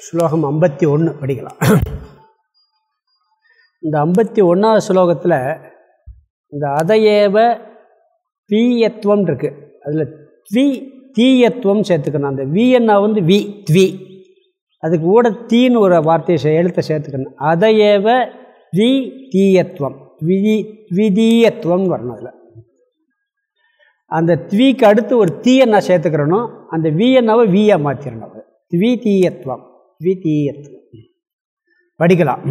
ஸ்லோகம் ஐம்பத்தி ஒன்று படிக்கலாம். இந்த ஐம்பத்தி ஒன்றாவது ஸ்லோகத்தில் இந்த அதையேவ தீயத்துவம் இருக்குது அதில் த்வி தீயத்துவம் சேர்த்துக்கணும். அந்த விஎன்னா வந்து வி த்வி. அதுக்கு கூட தீன்னு ஒரு வார்த்தையை எழுத்தை சேர்த்துக்கணும். அதையேவ வி தீயத்துவம். த்விதி த்விதீயத்துவம் வரணும் அதில். அந்த த்வீக்கு அடுத்து ஒரு தீயன்னா சேர்த்துக்கிறனும் அந்த விஎன்னாவை வியா மாற்றிடணும் அது த்விதீயத்துவம் த்விதீயத் படிக்கலாம்.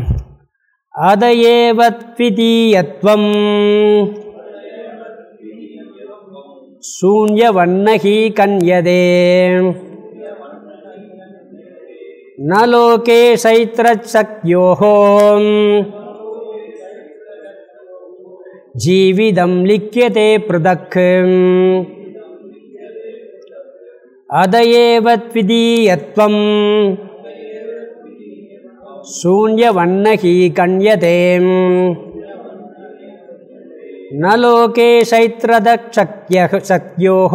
அதயேவத்விதீயத்வம் சூன்யவண்ணகி கன்யதே. நலோகே சைத்திரசக்யோகோ ஜீவிதம் லிக்கியதே பிருதக். அதயேவத்விதீயத்வம் शून्यवन्नहि कण्यते न लोके शैत्रदक्षक्यः शक्योः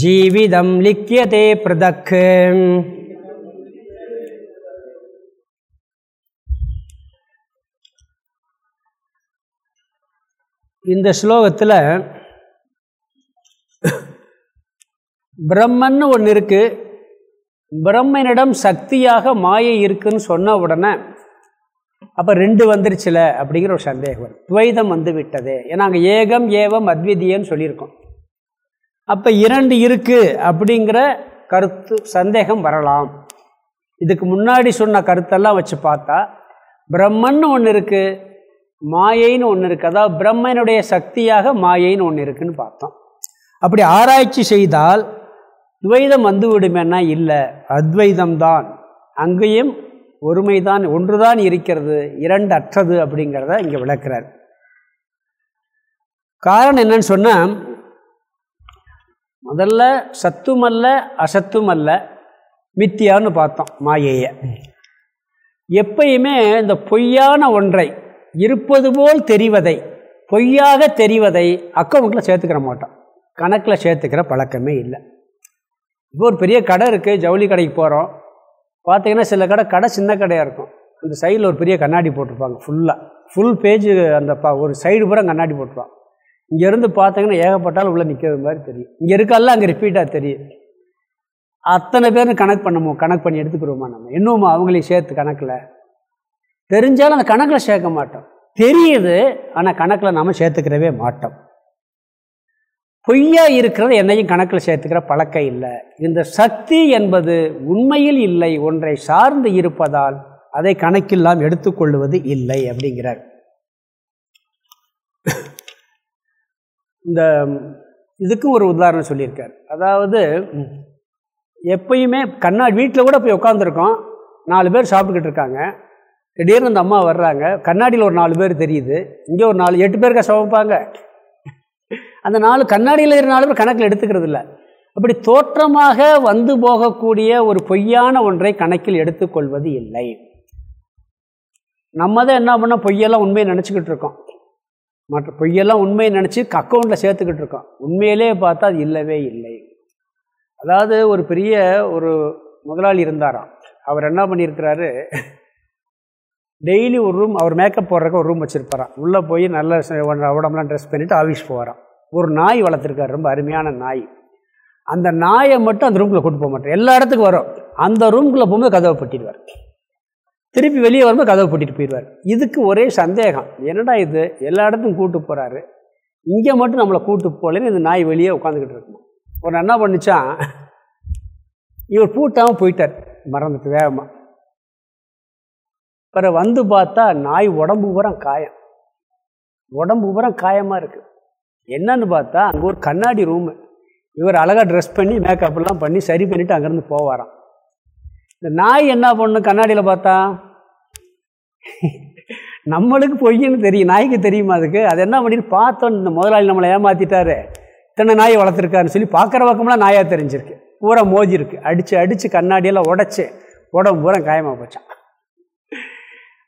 ஜீவிதம் லிக்கியதே பிரதக் இந்த ஸ்லோகத்தில் பிரம்மன்னு ஒன்று இருக்கு பிரம்மனிடம் சக்தியாக மாயை இருக்குன்னு சொன்ன உடனே அப்போ ரெண்டு வந்துருச்சுல அப்படிங்கிற ஒரு சந்தேகம் வரும். துவைதம் வந்து விட்டது. ஏன்னா அங்கே ஏகம் ஏவம் அத்விதீயன்னு சொல்லியிருக்கோம். அப்போ இரண்டு இருக்குது அப்படிங்கிற கருத்து சந்தேகம் வரலாம். இதுக்கு முன்னாடி சொன்ன கருத்தெல்லாம் வச்சு பார்த்தா பிரம்மன்னு ஒன்று இருக்குது மாயைன்னு ஒன்று இருக்குது அதாவது பிரம்மனுடைய சக்தியாக மாயைன்னு ஒன்று இருக்குதுன்னு பார்த்தோம். அப்படி ஆராய்ச்சி செய்தால் துவைதம் வந்துவிடுமேனா இல்லை. அத்வைதம் தான் அங்கேயும் ஒருமைதான் ஒன்றுதான் இருக்கிறது இரண்டு அற்றது அப்படிங்கிறத இங்கே விளக்குறார். காரணம் என்னன்னு சொன்னால் முதல்ல சத்துமல்ல அசத்துமல்ல மித்தியான்னு பார்த்தோம் மாயையை. எப்பயுமே இந்த பொய்யான ஒன்றை இருப்பது போல் தெரிவதை பொய்யாக தெரிவதை அக்கௌண்ட்டில் சேர்த்துக்கிற மாட்டோம். கணக்கில் சேர்த்துக்கிற பழக்கமே இல்லை. இப்போ ஒரு பெரிய கடை இருக்குது ஜவுளி கடைக்கு போகிறோம் பார்த்தீங்கன்னா சில கடை கடை சின்ன கடையாக இருக்கும். அந்த சைடில் ஒரு பெரிய கண்ணாடி போட்டிருப்பாங்க ஃபுல்லாக ஃபுல் பேஜ் அந்த பா ஒரு சைடு பூரா கண்ணாடி போட்டிருப்பாங்க. இங்கேருந்து பார்த்தீங்கன்னா ஏகப்பட்டாலும் உள்ளே நிற்கிறது மாதிரி தெரியும். இங்கே இருக்கால அங்கே ரிப்பீட்டாக தெரியும். அத்தனை பேரும் கணக்கு பண்ணுமோ கணக்கு பண்ணி எடுத்துக்கிறோமா நம்ம? இன்னுமா அவங்களையும் சேர்த்து கணக்கில். தெரிஞ்சாலும் அந்த கணக்கில் சேர்க்க மாட்டோம். தெரியுது ஆனால் கணக்கில் நாம் சேர்த்துக்கிறவே மாட்டோம். பொய்யா இருக்கிறது என்னையும் கணக்கில் சேர்த்துக்கிற பழக்கம் இல்லை. இந்த சக்தி என்பது உண்மையில் இல்லை ஒன்றை சார்ந்து இருப்பதால் அதை கணக்கில்லாம் எடுத்துக்கொள்வது இல்லை அப்படிங்கிறார். இந்த இதுக்கும் ஒரு உதாரணம் சொல்லியிருக்கார். அதாவது எப்பயுமே கண்ணாடி வீட்டில் கூட போய் உட்காந்துருக்கோம் நாலு பேர் சாப்பிட்டுக்கிட்டு இருக்காங்க. திடீர்னு அந்த அம்மா வர்றாங்க. கண்ணாடியில் ஒரு நாலு பேர் தெரியுது. இங்கே ஒரு நாலு எட்டு பேருக்கா சமைப்பாங்க. அந்த நாலு கண்ணாடியில் இருக்கிற நாலு பேர் கணக்கில் எடுத்துக்கிறது இல்லை. அப்படி தோற்றமாக வந்து போகக்கூடிய ஒரு பொய்யான ஒன்றை கணக்கில் எடுத்துக்கொள்வது இல்லை. நம்ம தான் என்ன பண்ண பொய்யெல்லாம் உண்மையை நினச்சிக்கிட்டு இருக்கோம். மற்ற பொய்யெல்லாம் உண்மையை நினச்சி அக்கௌண்ட்டில் சேர்த்துக்கிட்டு இருக்கோம். உண்மையிலே பார்த்தா அது இல்லவே இல்லை. அதாவது ஒரு பெரிய ஒரு முதலாளி இருந்தாராம். அவர் என்ன பண்ணியிருக்கிறாரு? டெய்லி ஒரு ரூம் அவர் மேக்கப் போடுறக்கு ஒரு ரூம் வச்சுருப்பாராம். உள்ளே போய் நல்ல உடம்புலாம் ட்ரெஸ் பண்ணிவிட்டு ஆஃபீஸ் போகிறான் ஒரு நாய் வளர்த்துருக்காரு ரொம்ப அருமையான நாய். அந்த நாயை மட்டும் அந்த ரூம்குள்ளே கூட்டு போக மாட்டார். எல்லா இடத்துக்கும் வரும். அந்த ரூம்குள்ளே போகும்போது கதவை பட்டிடுவார். திருப்பி வெளியே வரும்போது கதவை பூட்டிட்டு போயிடுவார். இதுக்கு ஒரே சந்தேகம். என்னடா இது? எல்லா இடத்துக்கும் கூட்டு போகிறாரு இங்கே மட்டும் நம்மளை கூட்டு போகலன்னு இந்த நாய் வெளியே உட்காந்துக்கிட்டு இருக்கும்? ஒரு என்ன பண்ணிச்சான் இவர் பூட்டாமல் போயிட்டார். மறந்துட்டு வேகமாக பிற வந்து பார்த்தா நாய் உடம்பு பூரா காயம். உடம்பு பூரா காயமாக இருக்குது என்னன்னு பார்த்தா அங்கே ஒரு கண்ணாடி ரூமு இவர் அழகாக ட்ரெஸ் பண்ணி மேக்கப்லாம் பண்ணி சரி பண்ணிவிட்டு அங்கேருந்து போவாராம். இந்த நாய் என்ன பண்ணும் கண்ணாடியில் பார்த்தா? நம்மளுக்கு பொய்ன்னு தெரியும். நாய்க்கு தெரியுமா அதுக்கு? அது என்ன பண்ணிட்டு பார்த்தோம் இந்த முதலாளி நம்மளை ஏமாற்றிட்டாரு இத்தனை நாயை வளர்த்துருக்காருன்னு சொல்லி பார்க்குற பக்கம்லாம் நாயாக தெரிஞ்சிருக்கு. பூரா மோதி இருக்குது அடித்து அடித்து கண்ணாடியெல்லாம் உடச்சி உடம்பு பூரா காயமாக போச்சான்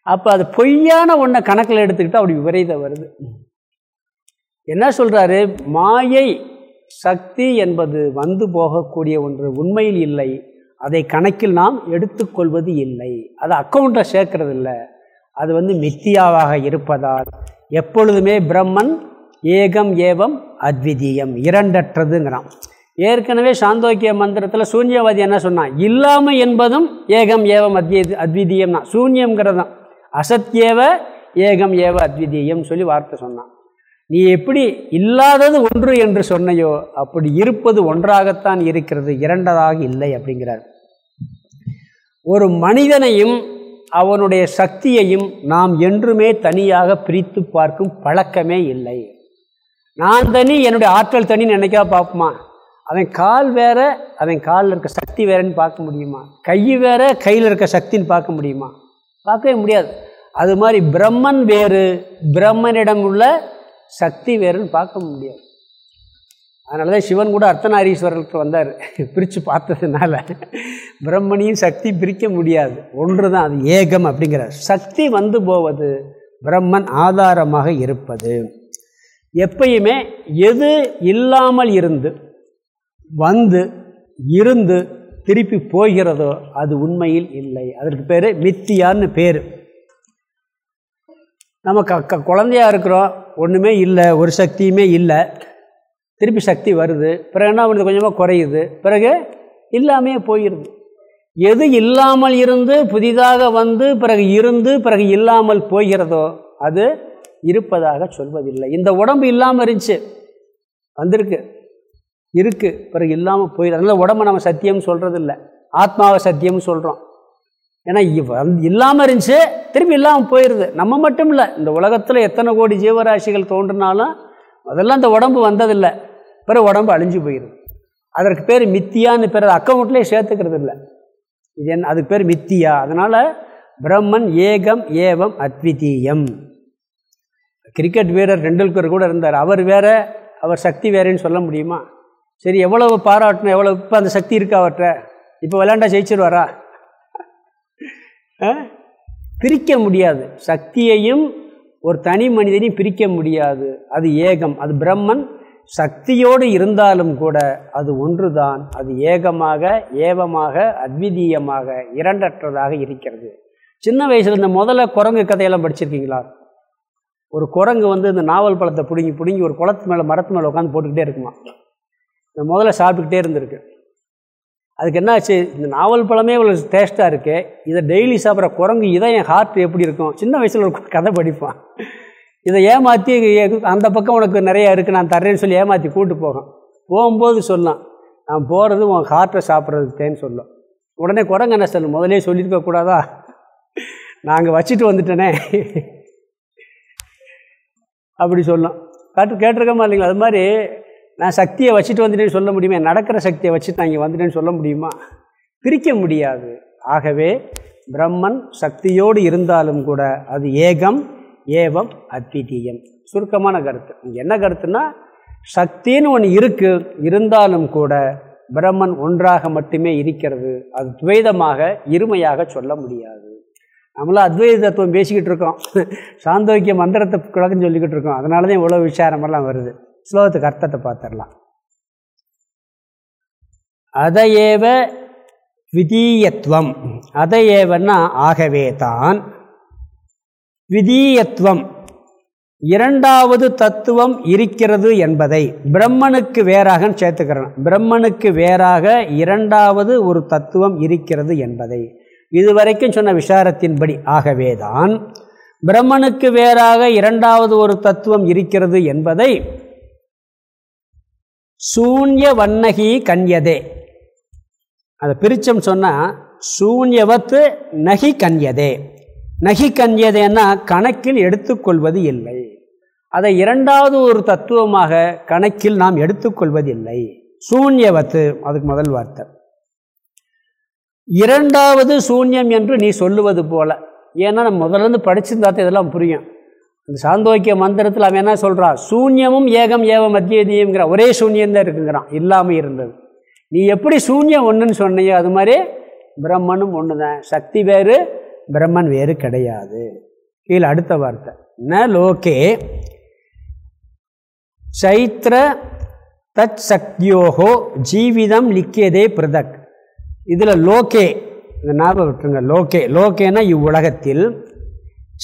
அப்போ அது பொய்யான ஒன்றை கணக்கில் எடுத்துக்கிட்டால் அப்படி விரைத வருது. என்ன சொல்கிறாரு மாயை சக்தி என்பது வந்து போகக்கூடிய ஒன்று உண்மையில் இல்லை. அதை கணக்கில் நாம் எடுத்துக்கொள்வது இல்லை. அது அக்கௌண்ட்டை சேர்க்கறது இல்லை அது வந்து மித்தியாவாக இருப்பதால் எப்பொழுதுமே பிரம்மன் ஏகம் ஏவம் அத்விதீயம் இரண்டற்றதுங்கிறான். ஏற்கனவே சாந்தோக்கிய மந்திரத்தில் சூன்யவாதி என்ன சொன்னான்? இல்லாமல் என்பதும் ஏகம் ஏவம் அத்வி அத்விதீயம் தான் சூன்யங்கிறது தான் அசத்யேவ ஏகம் ஏவ அத்விதீயம் சொல்லி வார்த்தை சொன்னான். நீ எப்படி இல்லாதது ஒன்று என்று சொன்னையோ அப்படி இருப்பது ஒன்றாகத்தான் இருக்கிறது இரண்டதாக இல்லை அப்படிங்கிறார். ஒரு மனிதனையும் அவனுடைய சக்தியையும் நாம் என்றுமே தனியாக பிரித்து பார்க்கும் பழக்கமே இல்லை. நான் தனி என்னுடைய ஆற்றல் தனி நினைக்கா பார்ப்போமா? அவன் கால் வேற அவன் காலில் இருக்க சக்தி வேறன்னு பார்க்க முடியுமா? கை வேற கையில் இருக்க சக்தின்னு பார்க்க முடியுமா? பார்க்கவே முடியாது. அது மாதிரி பிரம்மன் வேறு பிரம்மனிடம் உள்ள சக்தி வேறுன்னு பார்க்க முடியாது. அதனால தான் சிவன் கூட அர்த்தநாரீஸ்வரருக்கு வந்தார். பிரித்து பார்த்ததுனால பிரம்மனையும் சக்தி பிரிக்க முடியாது. ஒன்று தான் அது ஏகம் அப்படிங்கிறார். சக்தி வந்து போவது பிரம்மன் ஆதாரமாக இருப்பது. எப்பயுமே எது இல்லாமல் இருந்து வந்து இருந்து திருப்பி போகிறதோ அது உண்மையில் இல்லை. அதற்கு பேர் மித்தியான்னு பேர். நம்ம க க குழந்தையாக இருக்கிறோம் ஒன்றுமே இல்லை ஒரு சக்தியுமே இல்லை. திருப்பி சக்தி வருது. பிறகு என்ன பண்ணுது கொஞ்சமாக குறையுது. பிறகு இல்லாமே போயிடுது எது இல்லாமல் இருந்து புதிதாக வந்து பிறகு இருந்து பிறகு இல்லாமல் போகிறதோ அது இருப்பதாக சொல்வதில்லை. இந்த உடம்பு இல்லாமல் இருந்துச்சு. வந்திருக்கு. இருக்குது பிறகு இல்லாமல் போயிடுது அதனால் உடம்பை நம்ம சத்தியம்னு சொல்கிறது இல்லை ஆத்மாவை சத்தியம்னு சொல்கிறோம் ஏன்னா இல்லாமல் இருந்துச்சு திரும்பி இல்லாமல் போயிடுது நம்ம மட்டும் இல்லை இந்த உலகத்தில் எத்தனை கோடி ஜீவராசிகள் தோன்றினாலும் அதெல்லாம் இந்த உடம்பு வந்ததில்லை. பிறகு உடம்பு அழிஞ்சு போயிடுது அதற்கு பேர் மித்தியான்னு பிறகு அக்கௌண்ட்லேயே சேர்த்துக்கிறது இல்லை. இது என்ன அதுக்கு பேர் மித்தியா. அதனால் பிரம்மன் ஏகம் ஏவம் அத்விதீயம். கிரிக்கெட் வீரர் டெண்டுல்கர் கூட இருந்தார். அவர் வேற அவர் சக்தி வேறேன்னு சொல்ல முடியுமா? சரி எவ்வளவு பாராட்டணும் எவ்வளோ இப்போ அந்த சக்தி இருக்கா அவர்கிட்ட இப்போ விளையாண்டா ஜெயிச்சிருவாரா? பிரிக்க முடியாது. சக்தியையும் ஒரு தனி மனிதனையும் பிரிக்க முடியாது. அது ஏகம். அது பிரம்மன் சக்தியோடு இருந்தாலும் கூட அது ஒன்றுதான். அது ஏகமாக ஏவமாக அத்விதீயமாக இரண்டற்றதாக இருக்கிறது. சின்ன வயசில் இந்த முதல்ல குரங்கு கதையெல்லாம் படிச்சிருக்கீங்களா? ஒரு குரங்கு வந்து இந்த நாவல் பழத்தை பிடுங்கி பிடுங்கி ஒரு குளத்து மேலே மரத்து மேலே உட்காந்து போட்டுக்கிட்டே இருக்குமா? இந்த முதல்ல சாப்பிட்டுக்கிட்டே இருந்திருக்கு. அதுக்கு என்னாச்சு? இந்த நாவல் பழமே இவ்வளோ டேஸ்ட்டாக இருக்குது இதை டெய்லி சாப்பிட்ற குரங்கு இதை என் ஹார்ட் எப்படி இருக்கும்? சின்ன வயசில் ஒரு கதை படிப்பான். இதை ஏமாற்றி அந்த பக்கம் உனக்கு நிறையா இருக்குது நான் தர்றேன்னு சொல்லி ஏமாற்றி கூப்பிட்டு போகும் போகும்போது சொல்லலாம் நான் போகிறது உன் ஹார்ட்டை சாப்பிட்றதுக்கேன்னு சொல்லும். உடனே குரங்கு என்ன சொல்லும் முதலே சொல்லியிருக்க கூடாதா? நாங்கள் வச்சுட்டு வந்துட்டேனே. அப்படி சொல்லலாம் காட்டு கேட்டிருக்கமா இல்லைங்களா அது மாதிரி நான் சக்தியை வச்சுட்டு வந்துட்டேன்னு சொல்ல முடியுமா? நடக்கிற சக்தியை வச்சுட்டு நான் இங்கே வந்துட்டேன்னு சொல்ல முடியுமா? பிரிக்க முடியாது. ஆகவே பிரம்மன் சக்தியோடு இருந்தாலும் கூட அது ஏகம் ஏவம் அத்விதீயம். சுருக்கமான கருத்து. என்ன கருத்துன்னா சக்தின்னு ஒன்று இருக்குது இருந்தாலும் கூட பிரம்மன் ஒன்றாக மட்டுமே இருக்கிறது. அது துவைதமாக இருமையாக சொல்ல முடியாது. நம்மளாம் அத்வைத தத்துவம் பேசிக்கிட்டு இருக்கோம். சாந்தோக்கிய மந்திரத்தை குழக்கம் சொல்லிக்கிட்டு இருக்கோம். அதனால தான் இவ்வளோ விசாரமெல்லாம் வருது. ஸ்லோகத்துக்கு அர்த்தத்தை பார்த்துடலாம். அதையேவ விதீயத்துவம் அதையேவன்னா ஆகவே தான். விதீயத்துவம் இரண்டாவது தத்துவம் இருக்கிறது என்பதை பிரம்மனுக்கு வேறாக சேர்த்துக்கிறேன். பிரம்மனுக்கு வேறாக இரண்டாவது ஒரு தத்துவம் இருக்கிறது என்பதை. இதுவரைக்கும் சொன்ன விசாரத்தின்படி ஆகவேதான் பிரம்மனுக்கு வேறாக இரண்டாவது ஒரு தத்துவம் இருக்கிறது என்பதை சூன்ய வண்ணகி கன்யதே. அதை பிரிச்சம் சொன்னால் சூன்யவத்து நகி கன்யதே. நகி கன்யதேன்னா கணக்கில் எடுத்துக்கொள்வது இல்லை. அதை இரண்டாவது ஒரு தத்துவமாக கணக்கில் நாம் எடுத்துக்கொள்வதில்லை சூன்யவத்து அதுக்கு முதல் வார்த்தை. இரண்டாவது சூன்யம் என்று நீ சொல்லுவது போல. ஏன்னா நம்ம முதல்ல இருந்து படிச்சிருந்தாத்த இதெல்லாம் புரியும். இந்த சாந்தோக்கிய மந்திரத்தில் அவன் என்ன சொல்கிறான் சூன்யமும் ஏகம் ஏவம் மத்தியதியம்ங்கிற ஒரே சூன்யந்தான் இருக்குங்கிறான். இல்லாமல் இருந்தது. நீ எப்படி சூன்யம் ஒன்றுன்னு சொன்னியோ அது மாதிரி பிரம்மனும் ஒன்று தான் சக்தி வேறு பிரம்மன் வேறு கிடையாது. கீழே அடுத்த வார்த்தை. ந லோகே சைத்திர தத் சக்தியோகோ ஜீவிதம் லிக்கியதே பிரதக். இதில் லோகே இந்த ஞாபகம் விட்டுருங்க. லோகே லோகேனா இவ்வுலகத்தில்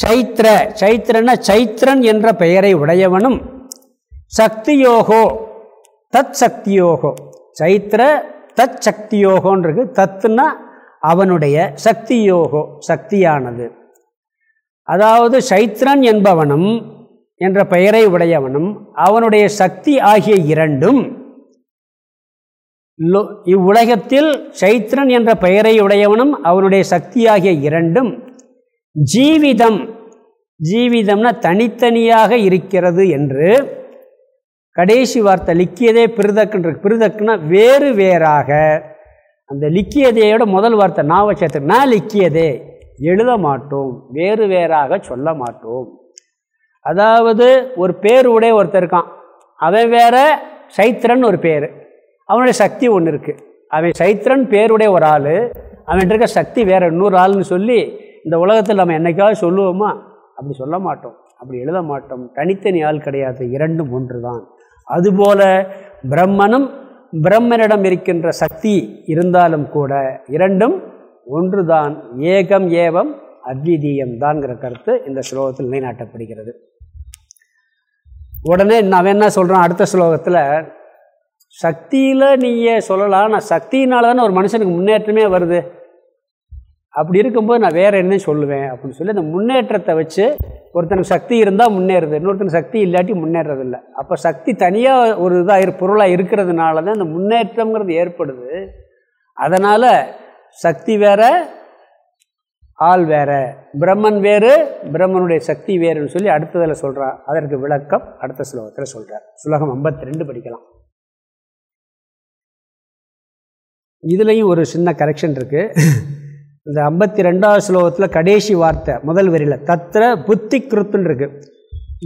சைத்திர சைத்திரன சைத்திரன் என்ற பெயரை உடையவனும் சக்தியோகோ தத் சக்தியோகோ. சைத்திர தத் சக்தியோகோன்றது தத்துனா அவனுடைய சக்தியோகோ சக்தியானது. அதாவது சைத்திரன் என்பவனும் என்ற பெயரை உடையவனும் அவனுடைய சக்தி ஆகிய இரண்டும் இவ்வுலகத்தில் சைத்திரன் என்ற பெயரை உடையவனும் அவனுடைய சக்தியாகிய இரண்டும் ஜீவிதம். ஜீவிதம்னா தனித்தனியாக இருக்கிறது என்று கடைசி வார்த்தை லிக்கியதே பிரிதக்குன்ற பிரிதக்குன்னா வேறு வேறாக. அந்த லிக்கியதையோட முதல் வார்த்தை நாவச்சத்துக்கு நான் லிக்கியதே. எழுத மாட்டோம். வேறு வேறாக சொல்ல மாட்டோம். அதாவது ஒரு பேர் உடைய ஒருத்தர் இருக்கான். அவன் வேற சைத்திரன் ஒரு பேர். அவனுடைய சக்தி ஒன்று இருக்குது அவன் சைத்திரன் பேருடைய ஒரு ஆள். அவன் இருக்க சக்தி வேற இன்னொரு ஆள்னு சொல்லி இந்த உலகத்தில் நம்ம என்னைக்காவது சொல்லுவோமா? அப்படி சொல்ல மாட்டோம். அப்படி எழுத மாட்டோம். தனித்தனி ஆள் கிடையாது. இரண்டும் ஒன்று தான் அதுபோல பிரம்மனும் பிரம்மனிடம் இருக்கின்ற சக்தி இருந்தாலும் கூட இரண்டும் ஒன்றுதான். ஏகம் ஏவம் அத்விதீயம் தான்ங்கிற கருத்து இந்த ஸ்லோகத்தில் நிலைநாட்டப்படுகிறது. உடனே நான் என்ன சொல்கிறேன் அடுத்த ஸ்லோகத்தில் சக்தியில் நீயே சொல்லலாம். ஆனால் சக்தியினால தானே ஒரு மனுஷனுக்கு முன்னேற்றமே வருது. அப்படி இருக்கும்போது நான் வேறு என்ன சொல்லுவேன் அப்படின்னு சொல்லி அந்த முன்னேற்றத்தை வச்சு ஒருத்தனுக்கு சக்தி இருந்தால் முன்னேறுது இன்னொருத்தனுக்கு சக்தி இல்லாட்டி முன்னேறதில்லை. அப்போ சக்தி தனியாக ஒரு இதாக பொருளாக இருக்கிறதுனால தான் அந்த முன்னேற்றங்கிறது ஏற்படுது. அதனால் சக்தி வேற ஆள் வேற. பிரம்மன் வேறு பிரம்மனுடைய சக்தி வேறுன்னு சொல்லி அடுத்ததில் சொல்கிறார் அதற்கு விளக்கம் அடுத்த ஸ்லோகத்தில் சொல்கிறார் சுலகம் ஐம்பத்தி ரெண்டு படிக்கலாம். இதுலேயும் ஒரு சின்ன கரெக்ஷன் இருக்குது இந்த ஐம்பத்தி ரெண்டாவது ஸ்லோகத்தில் கடைசி வார்த்தை முதல் வரியில் தத்திர புத்தி கிருத்துன்னுருக்கு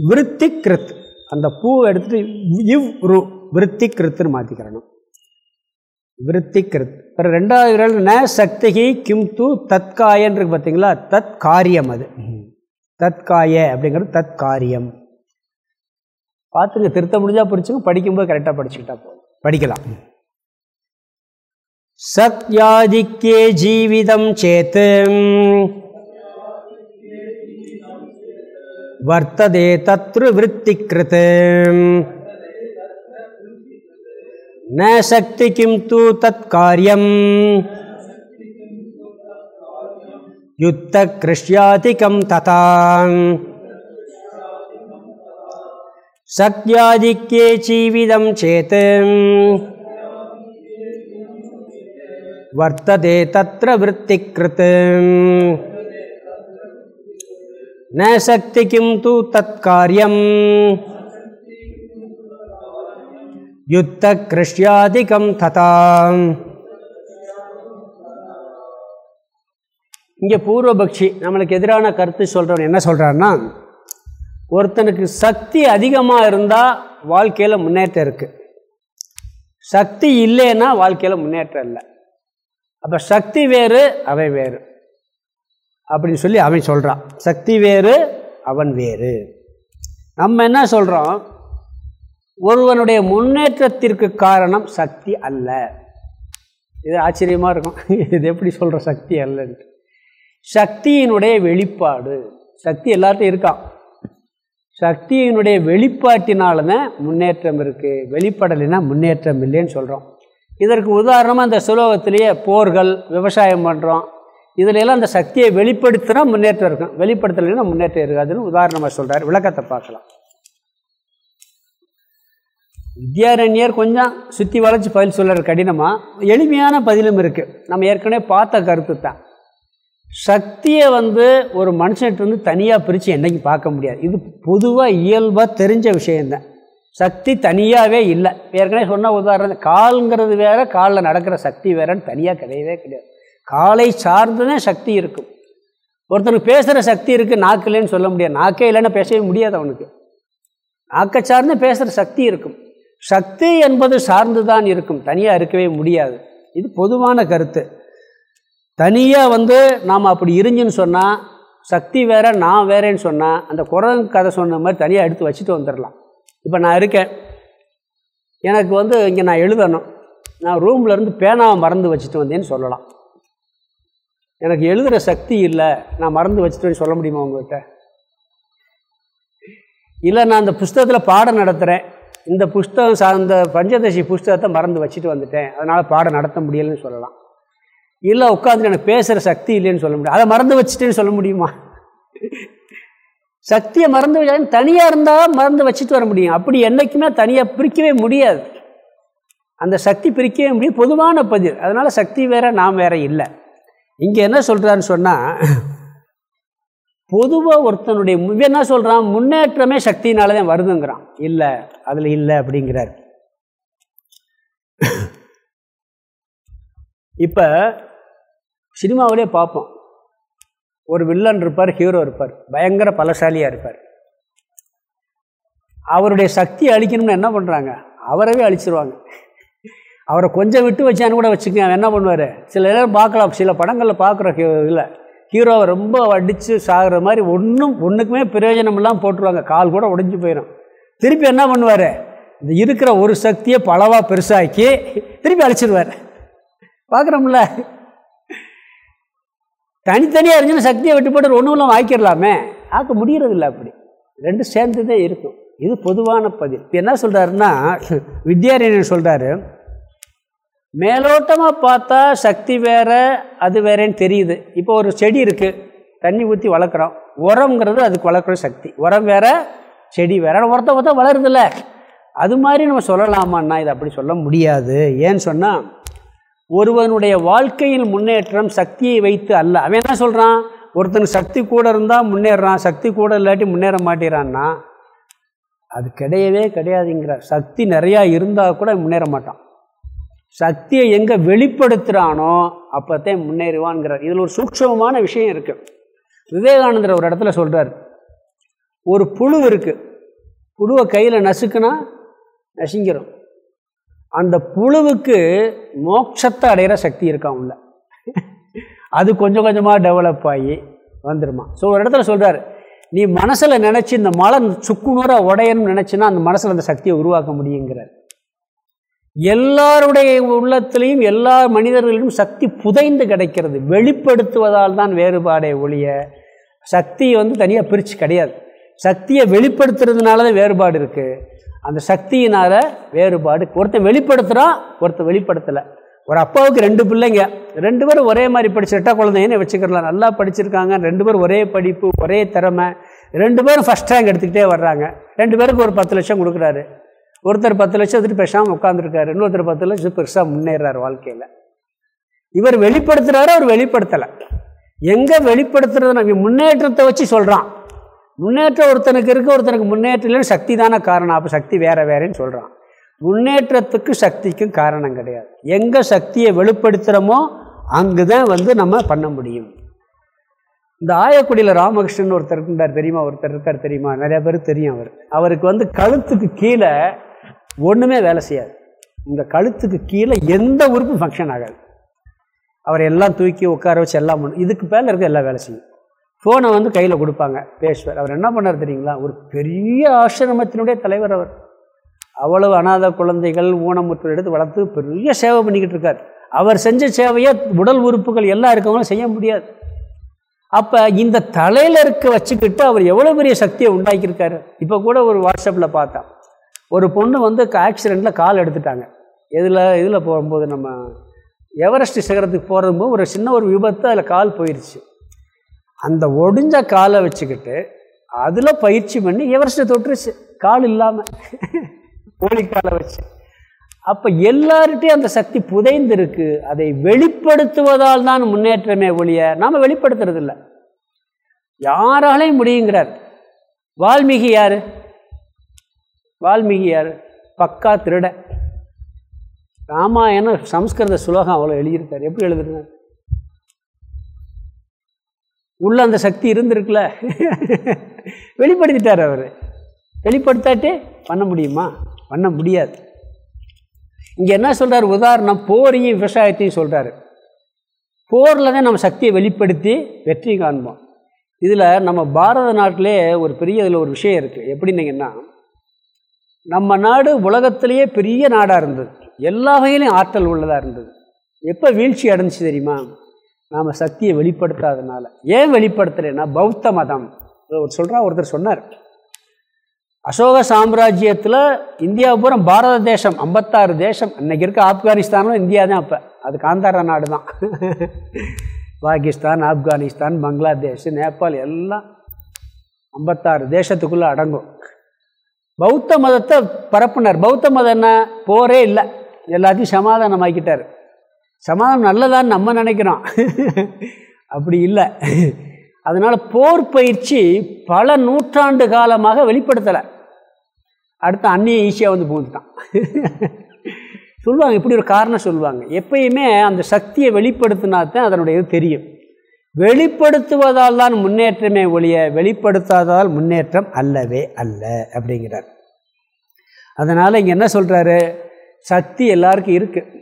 விருத்தி கிருத் அந்த பூ எடுத்துட்டு இவ் ரு விருத்தி கிருத்துன்னு மாற்றிக்கிறணும் விருத்தி கிருத் அப்புறம் ரெண்டாவது விரல் ந சக்திகி கிம் து தத்காயன் இருக்கு பார்த்தீங்களா தத் காரியம் அது. தத்காய அப்படிங்கிறது தத் காரியம் பார்த்துங்க திருத்த முடிஞ்சால் பிடிச்சுங்க படிக்கும்போது கரெக்டாக படிச்சுக்கிட்டா போதும். படிக்கலாம். சத்யாதிக்கே ஜீவிதம் சேத் வர்த்ததே தத்ரு விற்த்திகிருத் ந சக்தி கிம் தூ தத் காரியம். யுத்த கிருஷ்யாதிகம் ததா. சத்யாதிக்கே ஜீவிதம் சேத் வர்த்ததே தத்திர விற்த்திகிருத்து ந சக்தி கிம் தூ தத்காரியம். யுத்த கிருஷ்யாதிகம் ததா. இங்கே பூர்வபக்ஷி நம்மளுக்கு எதிரான கருத்து சொல்கிறவன் என்ன சொல்கிறான்னா ஒருத்தனுக்கு சக்தி அதிகமாக இருந்தால் வாழ்க்கையில் முன்னேற்றம் இருக்குது சக்தி இல்லைன்னா வாழ்க்கையில் முன்னேற்றம் இல்லை. அப்போ சக்தி வேறு அவன் வேறு. அப்படின்னு சொல்லி அவன் சொல்கிறான் சக்தி வேறு அவன் வேறு. நம்ம என்ன சொல்கிறோம் ஒருவனுடைய முன்னேற்றத்திற்கு காரணம் சக்தி அல்ல. இது ஆச்சரியமாக இருக்கும். இது எப்படி சொல்கிற சக்தி அல்லன்ட்டு. சக்தியினுடைய வெளிப்பாடு. சக்தி எல்லார்ட்டும் இருக்கான் சக்தியினுடைய வெளிப்பாட்டினால தான் முன்னேற்றம் இருக்குது வெளிப்படலைன்னா முன்னேற்றம் இல்லைன்னு சொல்கிறோம் இதற்கு உதாரணமாக இந்த சுலோகத்திலேயே போர்கள் விவசாயம் பண்ணுறோம் இதிலெல்லாம் அந்த சக்தியை வெளிப்படுத்தினா முன்னேற்றம் இருக்கும். வெளிப்படுத்தலைன்னா முன்னேற்றம் இருக்காதுன்னு உதாரணமாக சொல்கிறார் விளக்கத்தை பார்க்கலாம். வித்யாரண்யர் கொஞ்சம் சுற்றி வளைச்சி பதில் சொல்கிற கடினமாக எளிமையான பதிலும் இருக்குது நம்ம ஏற்கனவே பார்த்த கருத்து தான். சக்தியை வந்து ஒரு மனுஷன்ட்டு வந்து தனியாக பிரித்து என்றைக்கும் பார்க்க முடியாது. இது பொதுவாக இயல்பாக தெரிஞ்ச விஷயந்தான் சக்தி தனியாகவே இல்லை. ஏற்கனவே சொன்ன உதாரணம் கால்ங்கிறது வேறு காலில் நடக்கிற சக்தி வேறன்னு தனியாக கிடையவே கிடையாது. காலை சார்ந்துதான் சக்தி இருக்கும். ஒருத்தனுக்கு பேசுகிற சக்தி இருக்குது நாக்கு இல்லைன்னு சொல்ல முடியாது. நாக்கே இல்லைன்னா பேசவே முடியாது அவனுக்கு. நாக்கை சார்ந்து பேசுகிற சக்தி இருக்கும். சக்தி என்பது சார்ந்து தான் இருக்கும். தனியாக இருக்கவே முடியாது. இது பொதுவான கருத்து. தனியாக வந்து நாம் அப்படி இருஞ்சுன்னு சொன்னால் சக்தி வேற நான் வேறேன்னு சொன்னால் அந்த குரங்கு கதை சொன்ன மாதிரி தனியாக எடுத்து வச்சுட்டு வந்துடலாம் இப்போ நான் இருக்கேன். எனக்கு வந்து இங்கே நான் எழுதணும். நான் ரூமில் இருந்து பேனாவை மறந்து வச்சுட்டு வந்தேன்னு சொல்லலாம். எனக்கு எழுதுகிற சக்தி இல்லை. நான் மறந்து வச்சுட்டேன்னு சொல்ல முடியுமா உங்கள்கிட்ட இல்லை நான் அந்த புஸ்தகத்தில் பாடம் நடத்துகிறேன் இந்த புஸ்தகம் சார்ந்த பஞ்சதசி புஸ்தகத்தை மறந்து வச்சுட்டு வந்துட்டேன். அதனால் பாடம் நடத்த முடியலைன்னு சொல்லலாம். இல்லை உட்காந்து எனக்கு பேசுகிற சக்தி இல்லைன்னு சொல்ல முடியும். அதை மறந்து வச்சுட்டேன்னு சொல்ல முடியுமா? சக்தியை மறந்து வச்சா தனியாக இருந்தால் மறந்து வச்சுட்டு வர முடியும். அப்படி என்றைக்குமே தனியாக பிரிக்கவே முடியாது. அந்த சக்தி பிரிக்கவே முடியும். பொதுவான பதில். அதனால் சக்தி வேற நாம் வேற இல்லை. இங்கே என்ன சொல்கிறான்னு சொன்னால் பொதுவாக ஒருத்தனுடைய என்ன சொல்கிறான் முன்னேற்றமே சக்தினால தான் வருதுங்கிறான். இல்லை அதில் இல்லை அப்படிங்கிறார். இப்போ சினிமாவிலே பார்ப்போம். ஒரு வில்லன் இருப்பார் ஹீரோ இருப்பார் பயங்கர பலசாலியாக இருப்பார். அவருடைய சக்தியை அழிக்கணும்னு என்ன பண்ணுறாங்க அவரவே அழிச்சிருவாங்க. அவரை கொஞ்சம் விட்டு வச்சான்னு கூட வச்சுக்கோங்க என்ன பண்ணுவார்? சில நேரம் பார்க்கலாம் சில படங்களில் பார்க்குற இல்லை. ஹீரோவை ரொம்ப அடித்து சாகிற மாதிரி ஒன்றும் ஒன்றுக்குமே பிரயோஜனமெல்லாம் போட்டுருவாங்க. கால் கூட உடஞ்சி போயிடும் திருப்பி என்ன பண்ணுவார்? இந்த இருக்கிற ஒரு சக்தியை பலவாக பெருசாக்கி திருப்பி அழிச்சிடுவார் பார்க்குறோம்ல? தனித்தனியாக இருந்துச்சுன்னா சக்தியை வெட்டி போட்டு ஒன்றும் இல்லாமல் ஆக்கிடலாமே ஆக்க முடியறதில்ல அப்படி. ரெண்டும் சேர்ந்து தான் இருக்கும். இது பொதுவான பதில். இப்போ என்ன சொல்கிறாருன்னா வித்யாரண்யன் சொல்கிறாரு மேலோட்டமாக பார்த்தா சக்தி வேற அது வேறேன்னு தெரியுது. இப்போ ஒரு செடி இருக்குது தண்ணி ஊற்றி வளர்க்குறோம். உரம்ங்கிறது அதுக்கு வளர்க்குற சக்தி. உரம் வேற செடி வேற. உரத்தை பார்த்தா வளருதில்ல. அது மாதிரி நம்ம சொல்லலாமான்னா இதை அப்படி சொல்ல முடியாது. ஏன்னு சொன்னால் ஒருவனுடைய வாழ்க்கையில் முன்னேற்றம் சக்தியை வைத்து அல்ல. அவன் என்ன சொல்கிறான் ஒருத்தனுக்கு சக்தி கூட இருந்தால் முன்னேறான் சக்தி கூட இல்லாட்டி முன்னேற மாட்டேறான்னா அது கிடையவே கிடையாதுங்கிற சக்தி நிறையா இருந்தால் கூட முன்னேற மாட்டான். சக்தியை எங்கே வெளிப்படுத்துகிறானோ அப்போத்தான் முன்னேறுவான்ங்கிறார் இதில் ஒரு சூட்சமமான விஷயம் இருக்குது விவேகானந்தர் ஒரு இடத்துல சொல்கிறார் ஒரு புழு இருக்குது புழுவை கையில் நசுக்குனா நசிங்கிறோம் அந்த புழுவுக்கு மோட்சத்தை அடையிற சக்தி இருக்கான் உள்ள? அது கொஞ்சம் கொஞ்சமாக டெவலப் ஆகி வந்துடுமா ஸோ ஒரு இடத்துல சொல்கிறார் நீ மனசில் நினச்சி இந்த மலை சுக்குநூறாக உடையணும்னு நினச்சின்னா அந்த மனசில் அந்த சக்தியை உருவாக்க முடியுங்கிறார். எல்லாருடைய உள்ளத்திலையும் எல்லா மனிதர்களிலும் சக்தி புதைந்து கிடைக்கிறது. வெளிப்படுத்துவதால் தான் வேறுபாடே ஒழிய சக்தியை வந்து தனியாக பிரித்து கிடையாது. சக்தியை வெளிப்படுத்துறதுனால தான் வேறுபாடு இருக்குது அந்த சக்தியினால் வேறுபாடு. ஒருத்தன் வெளிப்படுத்துகிறான் ஒருத்தன் வெளிப்படுத்தலை. ஒரு அப்பாவுக்கு ரெண்டு பிள்ளைங்க. ரெண்டு பேரும் ஒரே மாதிரி படிச்சு ரெட்டா குழந்தைங்கன்னு வச்சுக்கலாம் நல்லா படிச்சிருக்காங்க. ரெண்டு பேரும் ஒரே படிப்பு ஒரே திறமை. ரெண்டு பேரும் ஃபஸ்ட் ரேங்க் எடுத்துக்கிட்டே வர்றாங்க. ரெண்டு பேருக்கு ஒரு பத்து லட்சம் கொடுக்குறாரு. ஒருத்தர் பத்து லட்சம் எடுத்துகிட்டு பேசாமல் உட்காந்துருக்காரு இன்னொருத்தர் பத்து லட்சம் பெருசாக முன்னேறாரு வாழ்க்கையில். இவர் வெளிப்படுத்துகிறாரு அவர் வெளிப்படுத்தலை. எங்கே வெளிப்படுத்துறது நம்ம முன்னேற்றத்தை வச்சு சொல்கிறான் முன்னேற்றம் ஒருத்தனுக்கு இருக்குது ஒருத்தனுக்கு முன்னேற்றம் இல்லைன்னு சக்தி தானே காரணம். அப்போ சக்தி வேறு வேறேன்னு சொல்கிறான் முன்னேற்றத்துக்கு சக்திக்கும் காரணம் கிடையாது. எங்கே சக்தியை வெளிப்படுத்துகிறோமோ அங்கு தான் வந்து நம்ம பண்ண முடியும். இந்த ஆயக்குடியில் ராமகிருஷ்ணன் ஒருத்தர் இருந்தார் தெரியுமா? ஒருத்தர் இருக்கார் தெரியுமா? நிறைய பேர் தெரியும் அவர். அவருக்கு வந்து கழுத்துக்கு கீழே ஒன்றுமே வேலை செய்யாது. இந்த கழுத்துக்கு கீழே எந்த உறுப்பும் ஃபங்க்ஷன் ஆகாது. அவர் எல்லாம் தூக்கி உட்கார வச்சு எல்லாம் பண்ணும் இதுக்கு மேலே இருக்க எல்லாம் வேலை செய்யும். ஃபோனை வந்து கையில் கொடுப்பாங்க. பேசுவார். அவர் என்ன பண்ணார் தெரியுங்களா? ஒரு பெரிய ஆசிரமத்தினுடைய தலைவர் அவர். அவ்வளவு அநாத குழந்தைகள் ஊனமுற்றோர் எடுத்து வளர்த்து பெரிய சேவை பண்ணிக்கிட்டு இருக்கார். அவர் செஞ்ச சேவையை உடல் உறுப்புகள் எல்லாம் இருக்கவங்களும் செய்ய முடியாது. அப்போ இந்த தலையில் இருக்க வச்சுக்கிட்டு அவர் எவ்வளோ பெரிய சக்தியை உண்டாக்கியிருக்காரு? இப்போ கூட ஒரு வாட்ஸ்அப்பில் பார்த்தா ஒரு பொண்ணு வந்து ஆக்சிடெண்ட்டில் கால் எடுத்துட்டாங்க. இதில் இதில் போகும்போது நம்ம எவரெஸ்ட் சிகரத்துக்கு போகிறதும்போது ஒரு சின்ன ஒரு விபத்து அதில் கால் போயிடுச்சு அந்த ஒடிஞ்ச காலை வச்சுக்கிட்டு அதில் பயிற்சி பண்ணி எவரெஸ்ட்டை தொட்டுருச்சு. கால் இல்லாமல் கோழிக்காலை வச்சு. அப்போ எல்லார்கிட்டையும் அந்த சக்தி புதைந்திருக்கு. அதை வெளிப்படுத்துவதால் தான் முன்னேற்றமே ஒழிய நாம் வெளிப்படுத்துறதில்ல. யாராலையும் முடியுங்கிறார். வால்மீகி யார்? வால்மீகி யார்? பக்கா திருட. ராமாயணம் சம்ஸ்கிருத சுலோகம் அவ்வளோ எழுதியிருக்கார். எப்படி எழுதுறாரு உள்ள அந்த சக்தி இருந்திருக்குல்ல வெளிப்படுத்திட்டார் அவர். வெளிப்படுத்தாட்டே பண்ண முடியுமா? பண்ண முடியாது. இங்கே என்ன சொல்கிறார் உதாரணம் போரையும் விவசாயத்தையும் சொல்கிறாரு போரில் தான் நம்ம சக்தியை வெளிப்படுத்தி வெற்றி காண்போம். இதில் நம்ம பாரத நாட்டிலே ஒரு பெரிய இதில் ஒரு விஷயம் இருக்குது எப்படின்னீங்கன்னா நம்ம நாடு உலகத்திலேயே பெரிய நாடாக இருந்தது. எல்லா வகையிலையும் ஆற்றல் உள்ளதாக இருந்தது. எப்போ வீழ்ச்சி அடைஞ்சி தெரியுமா? நாம் சக்தியை வெளிப்படுத்தாதனால. ஏன் வெளிப்படுத்தலைன்னா பௌத்த மதம். சொல்கிறா ஒருத்தர் சொன்னார். அசோக சாம்ராஜ்யத்தில் இந்தியா பூரா பாரத தேசம் ஐம்பத்தாறு தேசம். அன்றைக்கி இருக்க ஆப்கானிஸ்தானும் இந்தியா தான் அப்போ. அது காந்தார நாடு தான். பாகிஸ்தான் ஆப்கானிஸ்தான் பங்களாதேஷ் நேபாள் எல்லாம் ஐம்பத்தாறு தேசத்துக்குள்ளே அடங்கும். பௌத்த மதத்தை பரப்புனர். பௌத்த மதம் என்ன? போரே இல்லை. எல்லாத்தையும் சமாதானமாக்கிட்டார். சமாதானம் நல்லதான்னு நம்ம நினைக்கிறோம். அப்படி இல்லை. அதனால் போர் பயிற்சி பல நூற்றாண்டு காலமாக வெளிப்படுத்தலை. அடுத்து அந்நிய ஈஸியாக வந்து பூந்துட்டான் சொல்லுவாங்க இப்படி ஒரு காரணம் சொல்லுவாங்க. எப்பயுமே அந்த சக்தியை வெளிப்படுத்தினா தான் அதனுடைய இது தெரியும். வெளிப்படுத்துவதால் தான் முன்னேற்றமே ஒழிய வெளிப்படுத்தாததால் முன்னேற்றம் அல்லவே அல்ல அப்படிங்கிறார். அதனால் இங்கே என்ன சொல்கிறாரு சக்தி எல்லாருக்கும் இருக்குது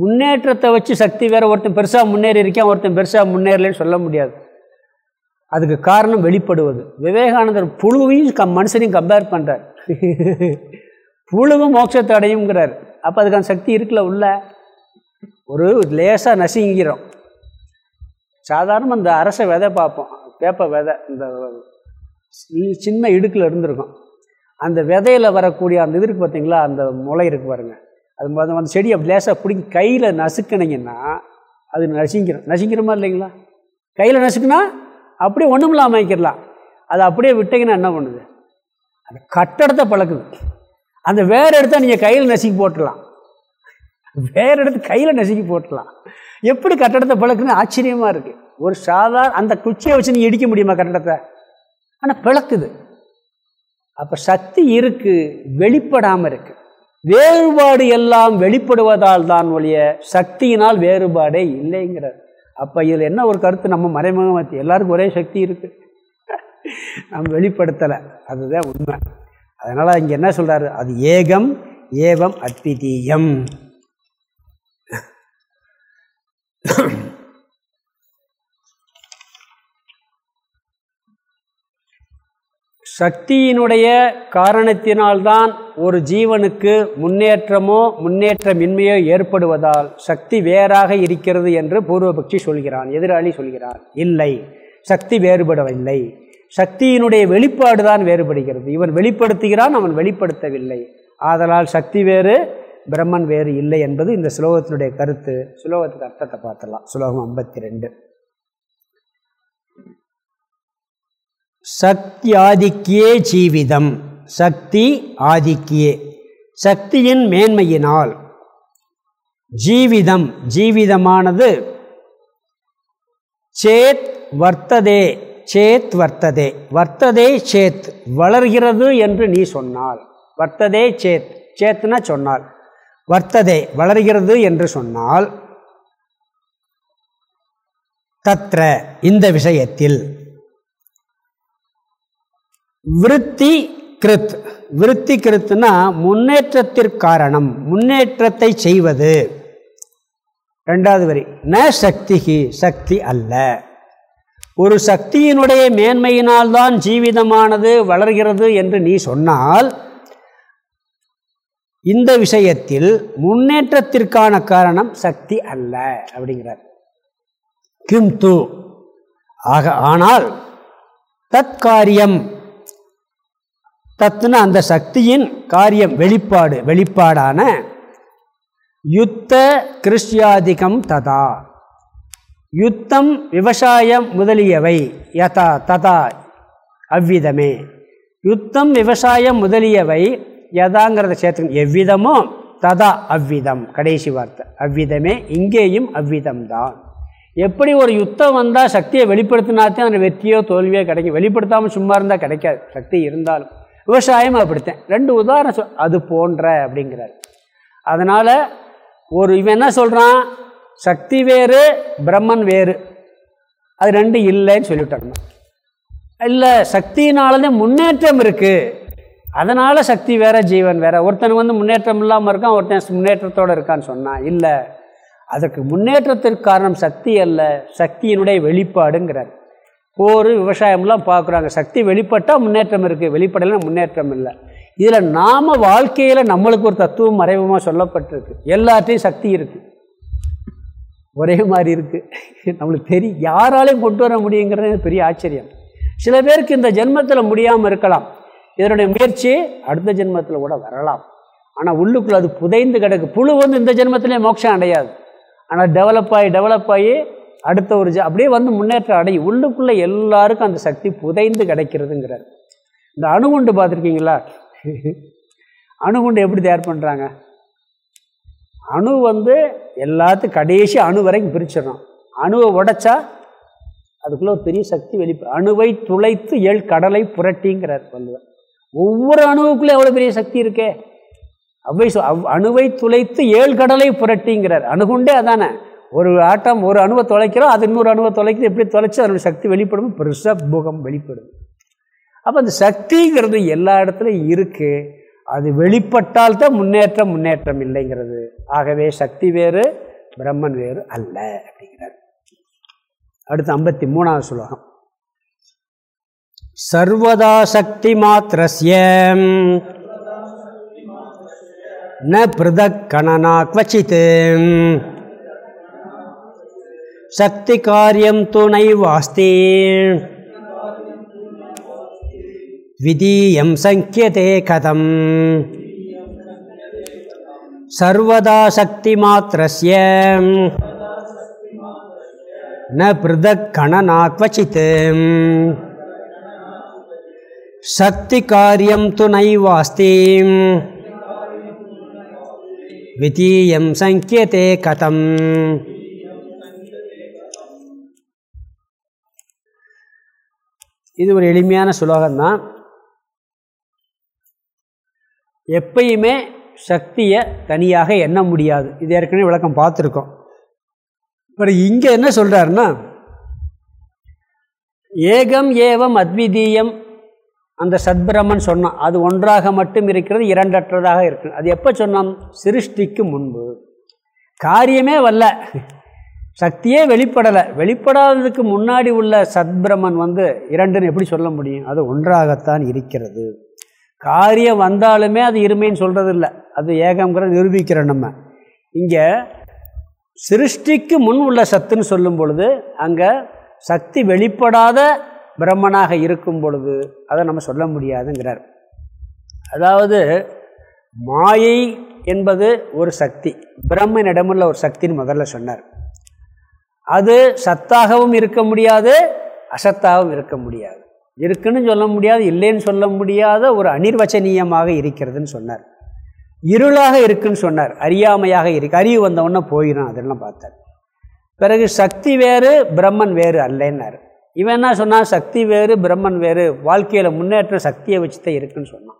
முன்னேற்றத்தை வச்சு சக்தி வேறு ஒருத்தன் பெருசாக முன்னேறி இருக்கேன் ஒருத்தன் பெருசாக முன்னேறலன்னு சொல்ல முடியாது. அதுக்கு காரணம் வெளிப்படுவது. விவேகானந்தர் புழுவையும் கம் மனுஷனையும் கம்பேர் பண்ணுறார் புழுவும் மோட்சத்தை அடையுங்கிறார் அப்போ அதுக்கான சக்தி இருக்குல்ல உள்ள. ஒரு லேசாக நசுங்கிறோம் சாதாரண இந்த அரச விதை பார்ப்போம். வேப்ப விதை இந்த சின்ன இடுக்கில் இருந்திருக்கும். அந்த விதையில் வரக்கூடிய அந்த இது இருக்குது பார்த்தீங்களா அந்த முளை இருக்கு பாருங்கள் அது அந்த செடி அப்படி லேசாக பிடிங்கி கையில் நசுக்கினீங்கன்னா அது நசுங்கிடும் நசுங்கிறமா இல்லைங்களா? கையில் நசுக்குனா அப்படியே ஒன்றும் இல்லாமல் அமைக்கிடலாம் அதை அப்படியே விட்டீங்கன்னா என்ன பண்ணுது? அந்த கட்டடத்தை பழக்குது. அந்த வேறு இடத்த நீங்கள் கையில் நசுக்கி போட்டுடலாம். வேறு இடத்து கையில் நசுக்கி போட்டுடலாம். எப்படி கட்டடத்தை பழக்குன்னு ஆச்சரியமாக இருக்குது ஒரு சாதாரண அந்த குச்சியை வச்சு நீங்கள் இடிக்க முடியுமா கட்டடத்தை? ஆனால் பிளக்குது அப்போ சக்தி இருக்குது வெளிப்படாமல் இருக்குது வேறுபாடு எல்லாம் வெளிப்படுவதால் தான் ஒழிய சக்தியினால் வேறுபாடே இல்லைங்கிறார். அப்போ இதில் என்ன ஒரு கருத்து? நம்ம மறைமுகம் எல்லாருக்கும் ஒரே சக்தி இருக்குது நம்ம வெளிப்படுத்தலை. அதுதான் உண்மை. அதனால் இங்கே என்ன சொல்கிறாரு அது ஏகம் ஏவம் அத்விதீயம். சக்தியினுடைய காரணத்தினால்தான் ஒரு ஜீவனுக்கு முன்னேற்றமோ முன்னேற்றமின்மையோ ஏற்படுவதால் சக்தி வேறாக இருக்கிறது என்று பூர்வபக்ஷி சொல்கிறான் எதிராளி சொல்கிறான். இல்லை சக்தி வேறுபடவில்லை. சக்தியினுடைய வெளிப்பாடு தான் வேறுபடுகிறது. இவன் வெளிப்படுத்துகிறான் அவன் வெளிப்படுத்தவில்லை. ஆதலால் சக்தி வேறு பிரம்மன் வேறு இல்லை என்பது இந்த சுலோகத்தினுடைய கருத்து. சுலோகத்துக்கு அர்த்தத்தை பார்த்தலாம் சுலோகம் ஐம்பத்தி ரெண்டு. சக்தி ஆதிக்கியே ஜீவிதம். சக்தி ஆதிக்கியே. சக்தியின் மேன்மையினால் ஜீவிதம். ஜீவிதமானது சேத் வர்த்ததே சேத் வர்த்ததே. வர்த்ததே சேத். வளர்கிறது என்று நீ சொன்னால். வர்த்ததே சேத். சேத்னா சொன்னால். வர்த்ததே வளர்கிறது என்று சொன்னால் தத்ர இந்த விஷயத்தில் விருத்தி கிருத். விருத்தி கிருத்துனா முன்னேற்றத்திற்காரணம் முன்னேற்றத்தை செய்வது. ரெண்டாவது வரி. ந சக்திகி சக்தி அல்ல. ஒரு சக்தியினுடைய மேன்மையினால்தான் ஜீவிதமானது வளர்கிறது என்று நீ சொன்னால் இந்த விஷயத்தில் முன்னேற்றத்திற்கான காரணம் சக்தி அல்ல அப்படிங்கிறார். கிம் தூ ஆக ஆனால் தற்காரியம் தத்துன அந்த சக்தியின் காரியம் வெளிப்பாடு வெளிப்பாடான யுத்த கிருஷ்யாதிகம் ததா. யுத்தம் விவசாயம் முதலியவை யதா ததா அவ்விதமே. யுத்தம் விவசாயம் முதலியவை யதாங்கிறத சேர்த்து எவ்விதமோ ததா அவ்விதம் கடைசி வார்த்தை. அவ்விதமே இங்கேயும் அவ்விதம்தான். எப்படி ஒரு யுத்தம் வந்தால் சக்தியை வெளிப்படுத்தினாத்தான் அந்த வெற்றியோ தோல்வியோ கிடைக்கும். வெளிப்படுத்தாமல் சும்மா இருந்தால் கிடைக்காது. சக்தி இருந்தாலும். விவசாயம் அப்படித்தான் ரெண்டு உதாரணம் சொல் அது போன்ற அப்படிங்கிறார். அதனால் ஒரு இவன் என்ன சொல்கிறான் சக்தி வேறு பிரம்மன் வேறு. அது ரெண்டு இல்லைன்னு சொல்லிவிட்டாங்க இல்லை சக்தியினாலதான் முன்னேற்றம் இருக்குது அதனால் சக்தி வேற ஜீவன் வேற. ஒருத்தன் வந்து முன்னேற்றம் இல்லாமல் இருக்கான் ஒருத்தன் முன்னேற்றத்தோடு இருக்கான்னு சொன்னான் இல்லை. அதற்கு முன்னேற்றத்திற்கு காரணம் சக்தி அல்ல சக்தியினுடைய வெளிப்பாடுங்கிறார். போர் விவசாயம்லாம் பார்க்குறாங்க. சக்தி வெளிப்பட்டால் முன்னேற்றம் இருக்குது வெளிப்படலாம் முன்னேற்றம் இல்லை. இதில் நாம் வாழ்க்கையில் நம்மளுக்கு ஒரு தத்துவம் மறைமுகமாக சொல்லப்பட்டிருக்கு. எல்லாத்தையும் சக்தி இருக்குது ஒரே மாதிரி இருக்குது நம்மளுக்கு தெரியும். யாராலையும் கொண்டு வர முடியுங்கிறது பெரிய ஆச்சரியம். சில பேருக்கு இந்த ஜென்மத்தில் முடியாமல் இருக்கலாம். இதனுடைய முயற்சி அடுத்த ஜென்மத்தில் கூட வரலாம். ஆனால் உள்ளுக்குள்ளே அது புதைந்து கிடக்கு. புழு வந்து இந்த ஜென்மத்திலே மோட்சம் அடையாது. ஆனால் டெவலப் ஆகி டெவலப் ஆகி அடுத்த ஒரு ஜ அப்படியே வந்து முன்னேற்றம் அடை உள்ளுக்குள்ளே எல்லாருக்கும் அந்த சக்தி புதைந்து கிடைக்கிறதுங்கிறார். இந்த அணுகுண்டு பார்த்துருக்கீங்களா? அணுகுண்டு எப்படி தயார் பண்ணுறாங்க அணு வந்து எல்லாத்துக்கும் கடைசி அணு வரைக்கும் பிரிச்சிடணும். அணுவை உடைச்சா அதுக்குள்ளே ஒரு பெரிய சக்தி வெளிப்படும் அணுவை துளைத்து ஏழ் கடலை புரட்டிங்கிறார் வள்ளுவர். ஒவ்வொரு அணுவுக்குள்ளே எவ்வளோ பெரிய சக்தி இருக்கே? அவ்வை அவ் அணுவை துளைத்து ஏழு கடலை புரட்டிங்கிறார். அணுகுண்டே அதானே? ஒரு ஆட்டம் ஒரு அணுவை தொலைக்கிறோம் அது இன்னொரு அணுவை தொலைக்கிறது எப்படி தொலைச்சி அதனுடைய சக்தி வெளிப்படும் பெருசாக பூகம் வெளிப்படும் அப்போ அந்த சக்திங்கிறது எல்லா இடத்துலையும் இருக்குது அது வெளிப்பட்டால் தான் முன்னேற்றம் முன்னேற்றம் இல்லைங்கிறது ஆகவே சக்தி வேறு பிரம்மன் வேறு அல்ல அப்படிங்கிறார் அடுத்து ஐம்பத்தி மூணாவது சுலோகம் சர்வதா சக்தி மாத்திரஸ்ய न पृथक् कणना क्वचित् சக்தி காரியம் துணை வாஸ்தி. விதீயம் சங்கியதே கதம். சர்வதா சக்தி மாத்திரஸ்ய. ந பிருதக் கணனா குவச்சித். சக்தி காரியம் து நைவாஸ்தி வித்தீயம் சங்கியதே கதம். இது ஒரு எளிமையான சுலோகம்தான். எப்பயுமே சக்தியை தனியாக எண்ண முடியாது. இது ஏற்கனவே விளக்கம் பார்த்துருக்கோம். பட் இங்கே என்ன சொல்கிறாருன்னா ஏகம் ஏவம் அத்விதீயம் அந்த சத்பிரமன் சொன்னான். அது ஒன்றாக மட்டும் இருக்கிறது இரண்டற்றதாக இருக்கு அது எப்போ சொன்னோம் சிருஷ்டிக்கு முன்பு. காரியமே வரல. சக்தியே வெளிப்படலை. வெளிப்படாததுக்கு முன்னாடி உள்ள சத்பிரமன் வந்து இரண்டுன்னு எப்படி சொல்ல முடியும்? அது ஒன்றாகத்தான் இருக்கிறது. காரியம் வந்தாலுமே அது இருமைன்னு சொல்கிறது இல்லை அது ஏகங்கிறத நிரூபிக்கிறோம் நம்ம. இங்கே சிருஷ்டிக்கு முன் உள்ள சத்துன்னு சொல்லும் பொழுது அங்கே சக்தி வெளிப்படாத பிரம்மனாக இருக்கும் பொழுது அதை நம்ம சொல்ல முடியாதுங்கிறார். அதாவது மாயை என்பது ஒரு சக்தி. பிரம்மனிடமுள்ள ஒரு சக்தின்னு முதல்ல சொன்னார். அது சத்தாகவும் இருக்க முடியாது அசத்தாகவும் இருக்க முடியாது. இருக்குன்னு சொல்ல முடியாது இல்லைன்னு சொல்ல முடியாத ஒரு அனிர்வச்சனீயமாக இருக்கிறதுன்னு சொன்னார். இருளாக இருக்குன்னு சொன்னார் அறியாமையாக இருக்கு அறிவு வந்தவொன்னே போயிடும் அதெல்லாம் பார்த்தார். பிறகு சக்தி வேறு பிரம்மன் வேறு அல்லைன்னார். இவன் என்ன சொன்னால் சக்தி வேறு பிரம்மன் வேறு வாழ்க்கையில் முன்னேற்றம் சக்தியை வச்சு தான் இருக்குன்னு சொன்னான்.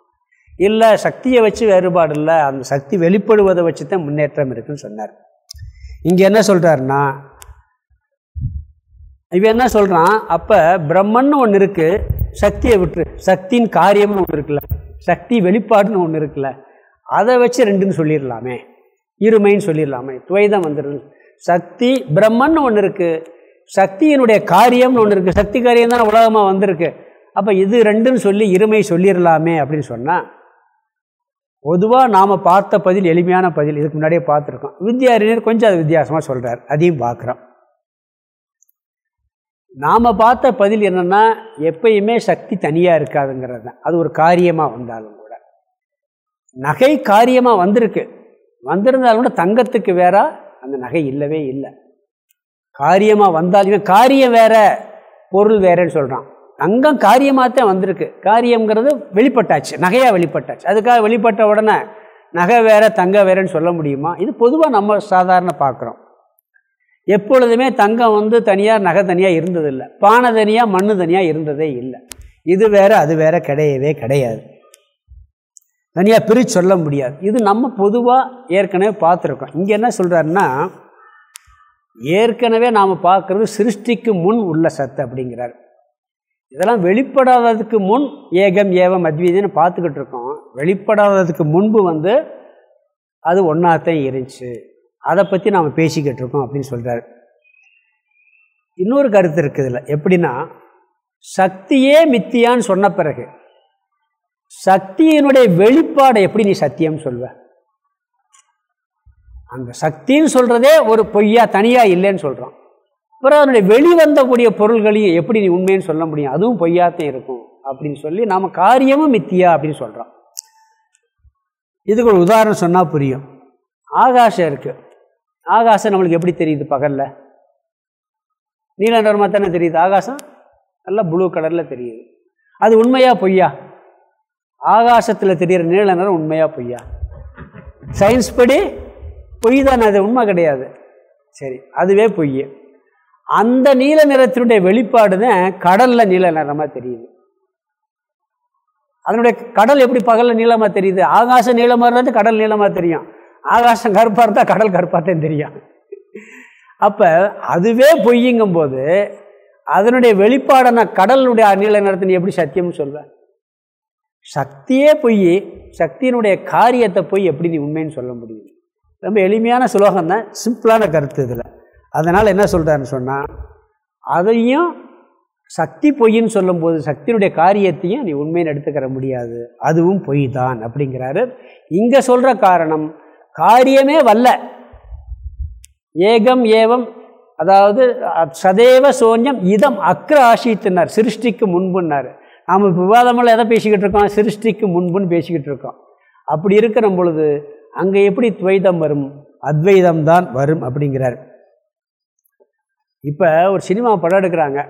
இல்லை சக்தியை வச்சு வேறுபாடு இல்லை அந்த சக்தி வெளிப்படுவதை வச்சு தான் முன்னேற்றம் இருக்குன்னு சொன்னார். இங்கே என்ன சொல்கிறாருன்னா இவன் என்ன சொல்கிறான் அப்போ பிரம்மன்னு ஒன்று இருக்குது சக்தியை விட்டுரு. சக்தியின் காரியம்னு ஒன்று இருக்குல்ல. சக்தி வெளிப்பாடுன்னு ஒன்று இருக்குல்ல. அதை வச்சு ரெண்டுன்னு சொல்லிடலாமே. இருமைன்னு சொல்லிடலாமே. துவைதம் வந்துடுது சக்தி பிரம்மன்னு ஒன்று இருக்குது சக்தியினுடைய காரியம்னு ஒன்று இருக்குது சக்தி காரியம் தானே உலகமாக வந்திருக்கு. அப்போ இது ரெண்டுன்னு சொல்லி இருமை சொல்லிடலாமே அப்படின்னு சொன்னால் பொதுவாக நாம் பார்த்த பதில் எளிமையான பதில் இதுக்கு முன்னாடியே பார்த்துருக்கோம். வித்யாரிஞர் கொஞ்சம் அது வித்தியாசமாக சொல்கிறார் அதையும் பார்க்குறோம். நாம் பார்த்த பதில் என்னென்னா எப்பயுமே சக்தி தனியாக இருக்காதுங்கிறது தான். அது ஒரு காரியமாக வந்தாலும் கூட. நகை காரியமாக வந்திருக்கு. வந்திருந்தாலும் கூட தங்கத்துக்கு வேற அந்த நகை இல்லவே இல்லை. காரியமாக வந்தாலுமே காரியம் வேற பொருள் வேறேன்னு சொல்கிறான் தங்கம் காரியமாக தான் வந்திருக்கு. காரியங்கிறது வெளிப்பட்டாச்சு. நகையாக வெளிப்பட்டாச்சு. அதுக்காக வெளிப்பட்ட உடனே நகை வேற தங்க வேறேன்னு சொல்ல முடியுமா? இது பொதுவாக நம்ம சாதாரண பார்க்குறோம். எப்பொழுதுமே தங்கம் வந்து தனியாக நகை தனியாக இருந்ததில்லை. பானை தனியாக மண்ணு தனியாக இருந்ததே இல்லை. இது வேற அது வேற கிடையவே கிடையாது. தனியாக பிரித்து சொல்ல முடியாது. இது நம்ம பொதுவாக ஏற்கனவே பார்த்துருக்கோம். இங்கே என்ன சொல்கிறாருன்னா ஏற்கனவே நாம் பார்க்குறது சிருஷ்டிக்கு முன் உள்ள சத்து அப்படிங்கிறார். இதெல்லாம் வெளிப்படாததுக்கு முன் ஏகம் ஏவம் அத்வீதின்னு பார்த்துக்கிட்டு இருக்கோம். வெளிப்படாததுக்கு முன்பு வந்து அது ஒன்றாத்தான் இருந்துச்சு அதை பற்றி நாம் பேசிக்கிட்டு இருக்கோம் அப்படின்னு சொல்கிறார் இன்னொரு கருத்து இருக்குது இதில். எப்படின்னா சக்தியே மித்தியான்னு சொன்ன பிறகு சக்தியினுடைய வெளிப்பாடை எப்படி நீ சத்தியம் சொல்வ? அந்த சக்தின்னு சொல்றதே ஒரு பொய்யா தனியாக இல்லைன்னு சொல்கிறோம் அப்புறம் அதனுடைய வெளிவந்தக்கூடிய பொருள்களையும் எப்படி நீ உண்மைன்னு சொல்ல முடியும்? அதுவும் பொய்யாத்தான் இருக்கும் அப்படின்னு சொல்லி நாம காரியமும் மித்தியா அப்படின்னு சொல்கிறோம் இதுக்கு ஒரு உதாரணம் சொன்னால் புரியும். ஆகாஷம் இருக்கு. ஆகாசம் நம்மளுக்கு எப்படி தெரியுது பகலில்? நீல நிறமாக தானே தெரியுது ஆகாசம்? நல்லா ப்ளூ கலரில் தெரியுது. அது உண்மையா பொய்யா? ஆகாசத்தில் தெரிகிற நீல நிறம் உண்மையா பொய்யா? சயின்ஸ் படி பொய் தான் அது உண்மை கிடையாது. சரி அதுவே பொய். அந்த நீல நிறத்தினுடைய வெளிப்பாடு தான் கடலில் நீல நிறமாக தெரியுது. அதனுடைய கடல் எப்படி பகலில் நீளமாக தெரியுது? ஆகாசம் நீளமாக இருந்தது கடல் நீளமாக தெரியும். ஆகாசம் கருப்பாக இருந்தால் கடல் கருப்பாக தான் தெரியும். அப்போ அதுவே பொய்யுங்கும் போது அதனுடைய வெளிப்பாடான கடலுடைய அநிலை நிறத்தை நீ எப்படி சத்தியம்னு சொல்வேன் சக்தியே பொய் சக்தியினுடைய காரியத்தை போய் எப்படி நீ உண்மைன்னு சொல்ல முடியும்? ரொம்ப எளிமையான சுலோகம் தான் சிம்பிளான கருத்து இதில். அதனால் என்ன சொல்கிறாருன்னு சொன்னால் அதையும் சக்தி பொய்ன்னு சொல்லும்போது சக்தியினுடைய காரியத்தையும் நீ உண்மைன்னு எடுத்துக்கிற முடியாது. அதுவும் பொய் தான் அப்படிங்கிறாரு. இங்கே சொல்கிற காரணம் காரியமே வல்ல. ஏகம் ஏவம் அதாவது சதேவ சோன்யம் இதம் அக்ர ஆசித்தினார் சிருஷ்டிக்கு முன்புன்னார். நாம் இப்போ விவாதமெல்லாம் எதை பேசிக்கிட்டு இருக்கோம்? சிருஷ்டிக்கு முன்புன்னு பேசிக்கிட்டு இருக்கோம். அப்படி இருக்கிற பொழுது அங்கே எப்படி துவைதம் வரும்? அத்வைதம் தான் வரும் அப்படிங்கிறார். இப்போ ஒரு சினிமா படம் எடுக்கிறாங்க.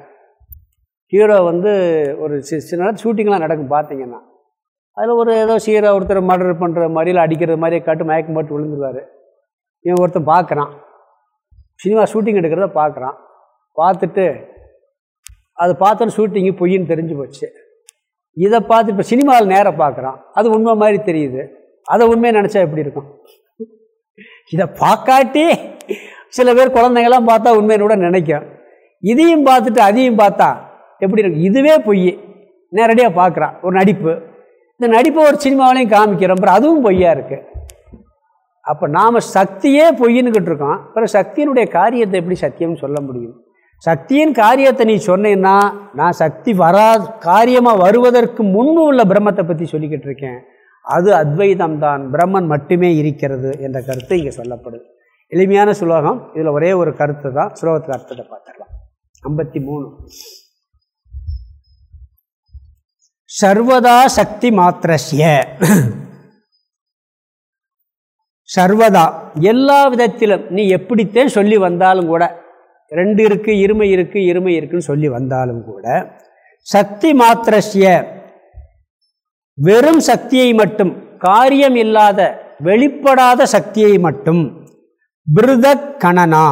ஹீரோ வந்து ஒரு சி சின்ன ஷூட்டிங்லாம் நடக்கும் பார்த்தீங்கன்னா. அதில் ஒரு ஏதோ சீரோ ஒருத்தர் மர்டர் பண்ணுற மாதிரியில் அடிக்கிற மாதிரியே காட்டு மயக்கம் போட்டு விழுந்துருவார். இவன் ஒருத்தன் பார்க்குறான் சினிமா ஷூட்டிங் எடுக்கிறத பார்க்குறான் பார்த்துட்டு அது பார்த்தோன்னு ஷூட்டிங்கு பொய்ன்னு தெரிஞ்சு போச்சு. இதை பார்த்து இப்போ சினிமாவில் நேராக பார்க்குறான் அது உண்மை மாதிரி தெரியுது. அதை உண்மையை நினச்சா எப்படி இருக்கும்? இதை பார்க்காட்டி சில பேர் குழந்தைங்களாம் பார்த்தா உண்மையினோட கூட நினைக்கும். இதையும் பார்த்துட்டு அதையும் பார்த்தா எப்படி இருக்கும்? இதுவே பொய். நேரடியாக பார்க்குறான் ஒரு நடிப்பு. இந்த நடிப்பை ஒரு சினிமாவிலையும் காமிக்கிறோம். அப்புறம் அதுவும் பொய்யா இருக்குது அப்போ நாம் சக்தியே பொய்யின்னுக்கிட்டு இருக்கோம். அப்புறம் சக்தியினுடைய காரியத்தை எப்படி சத்தியம்னு சொல்ல முடியும்? சக்தியின் காரியத்தை நீ சொன்னீங்கன்னா நான் சக்தி வரா காரியமாக வருவதற்கு முன்பு உள்ள பிரம்மத்தை பற்றி சொல்லிக்கிட்டு இருக்கேன். அது அத்வைதம் தான். பிரம்மன் மட்டுமே இருக்கிறது என்ற கருத்து இங்கே சொல்லப்படுது. எளிமையான சுலோகம். இதில் ஒரே ஒரு கருத்து தான் சுலோகத்தில் அர்த்தத்தை பார்த்துடலாம். ஐம்பத்தி மூணு. சர்வதா சக்தி மாத்திரஸ்ய. சர்வதா எல்லா விதத்திலும் நீ எப்படித்தான் சொல்லி வந்தாலும் கூட ரெண்டு இருக்குது இருமை இருக்குது இருமை இருக்குன்னு சொல்லி வந்தாலும் கூட சக்தி மாத்திரஸ்ய வெறும் சக்தியை மட்டும் காரியம் இல்லாத வெளிப்படாத சக்தியை மட்டும் பிருத கணனா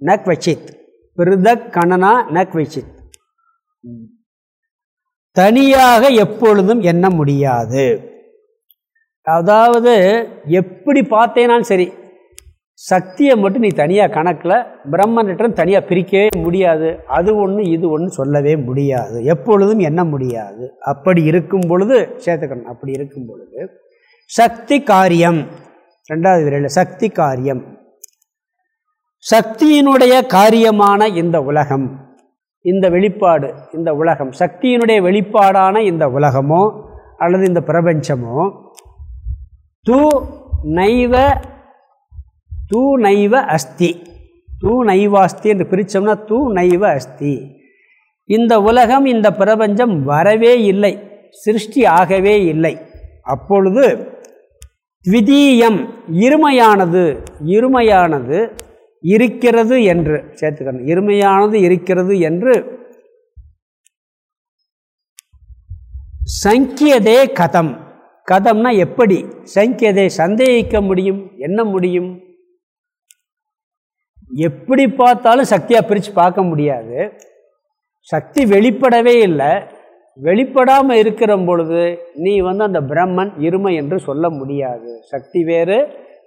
நக்வசித் குவச்சித். பிருத கணனா நக்வசித் தனியாக எப்பொழுதும் எண்ண முடியாது. அதாவது எப்படி பார்த்தேனாலும் சரி சக்தியை மட்டும் நீ தனியாக கணக்கில் பிரம்மன்கிட்ட தனியாக பிரிக்கவே முடியாது. அது ஒன்று இது ஒன்று சொல்லவே முடியாது. எப்பொழுதும் எண்ண முடியாது. அப்படி இருக்கும் பொழுது சேர்த்துக்கணும். அப்படி இருக்கும் பொழுது சக்தி காரியம் ரெண்டாவது விரைவில் சக்தி காரியம். சக்தியினுடைய காரியமான இந்த உலகம். இந்த வெளிப்பாடு இந்த உலகம் சக்தியினுடைய வெளிப்பாடான இந்த உலகமோ அல்லது இந்த பிரபஞ்சமோ தூ நைவ தூ நைவ அஸ்தி. தூ நைவாஸ்தி என்று பிரித்தோம்னா தூ நைவ அஸ்தி. இந்த உலகம் இந்த பிரபஞ்சம் வரவே இல்லை சிருஷ்டி ஆகவே இல்லை. அப்பொழுது த்விதீயம் இருமையானது இருமையானது இருக்கிறது என்று சேர்த்துக்கணும். இருமையானது இருக்கிறது என்று சங்கியதே கதம். கதம்னா எப்படி? சங்கியதை சந்தேகிக்க முடியும்? என்ன முடியும்? எப்படி பார்த்தாலும் சக்தியாக பிரித்து பார்க்க முடியாது. சக்தி வெளிப்படவே இல்லை. வெளிப்படாமல் இருக்கிற பொழுது நீ வந்து அந்த பிரம்மன் இருமை என்று சொல்ல முடியாது. சக்தி வேறு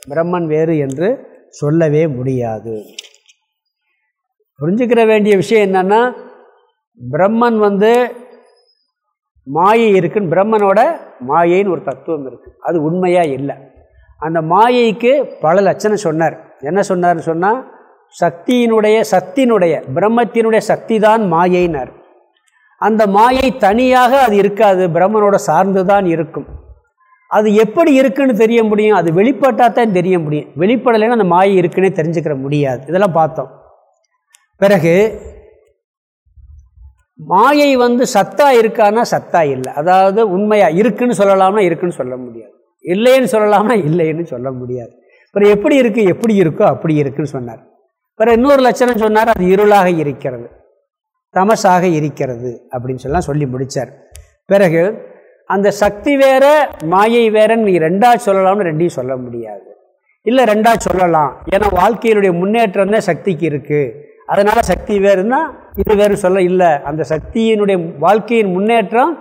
பிரம்மன் வேறு என்று சொல்லவே முடியாது. புரிஞ்சுக்கிற வேண்டிய விஷயம் என்னென்னா பிரம்மன் வந்து மாயை இருக்குன்னு பிரம்மனோட மாயைன்னு ஒரு தத்துவம் இருக்குது அது உண்மையாக இல்லை. அந்த மாயைக்கு பல லட்சணம் சொன்னார். என்ன சொன்னார்னு சொன்னால் சக்தியினுடைய சக்தியினுடைய பிரம்மத்தினுடைய சக்தி தான் மாயைனார் அந்த மாயை தனியாக அது இருக்காது பிரம்மனோட சார்ந்து தான் இருக்கும். அது எப்படி இருக்குன்னு தெரிய முடியும் அது வெளிப்பட்டால் தான் தெரிய முடியும். வெளிப்படலைன்னா அந்த மாயை இருக்குன்னே தெரிஞ்சுக்கிற முடியாது. இதெல்லாம் பார்த்தோம். பிறகு மாயை வந்து சத்தா இருக்கான்னா சத்தா இல்லை. அதாவது உண்மையாக இருக்குன்னு சொல்லலாம்னா இருக்குன்னு சொல்ல முடியாது. இல்லைன்னு சொல்லலாம்னா இல்லைன்னு சொல்ல முடியாது. அப்புறம் எப்படி இருக்குது எப்படி இருக்கோ அப்படி இருக்குன்னு சொன்னார். பிறகு இன்னொரு லட்சணம் சொன்னார் அது இருளாக இருக்கிறது. தமசாக இருக்கிறது அப்படின்னு சொல்லலாம் சொல்லி முடித்தார் பிறகு அந்த சக்தி வேற மாயை வேறன்னு நீ ரெண்டா சொல்லலாம்னு ரெண்டையும் சொல்ல முடியாது. இல்லை ரெண்டா சொல்லலாம். ஏன்னா வாழ்க்கையினுடைய முன்னேற்றம் தான் சக்திக்கு இருக்குது அதனால் சக்தி வேறுனா இது வேறு சொல்ல இல்லை. அந்த சக்தியினுடைய வாழ்க்கையின் முன்னேற்றம்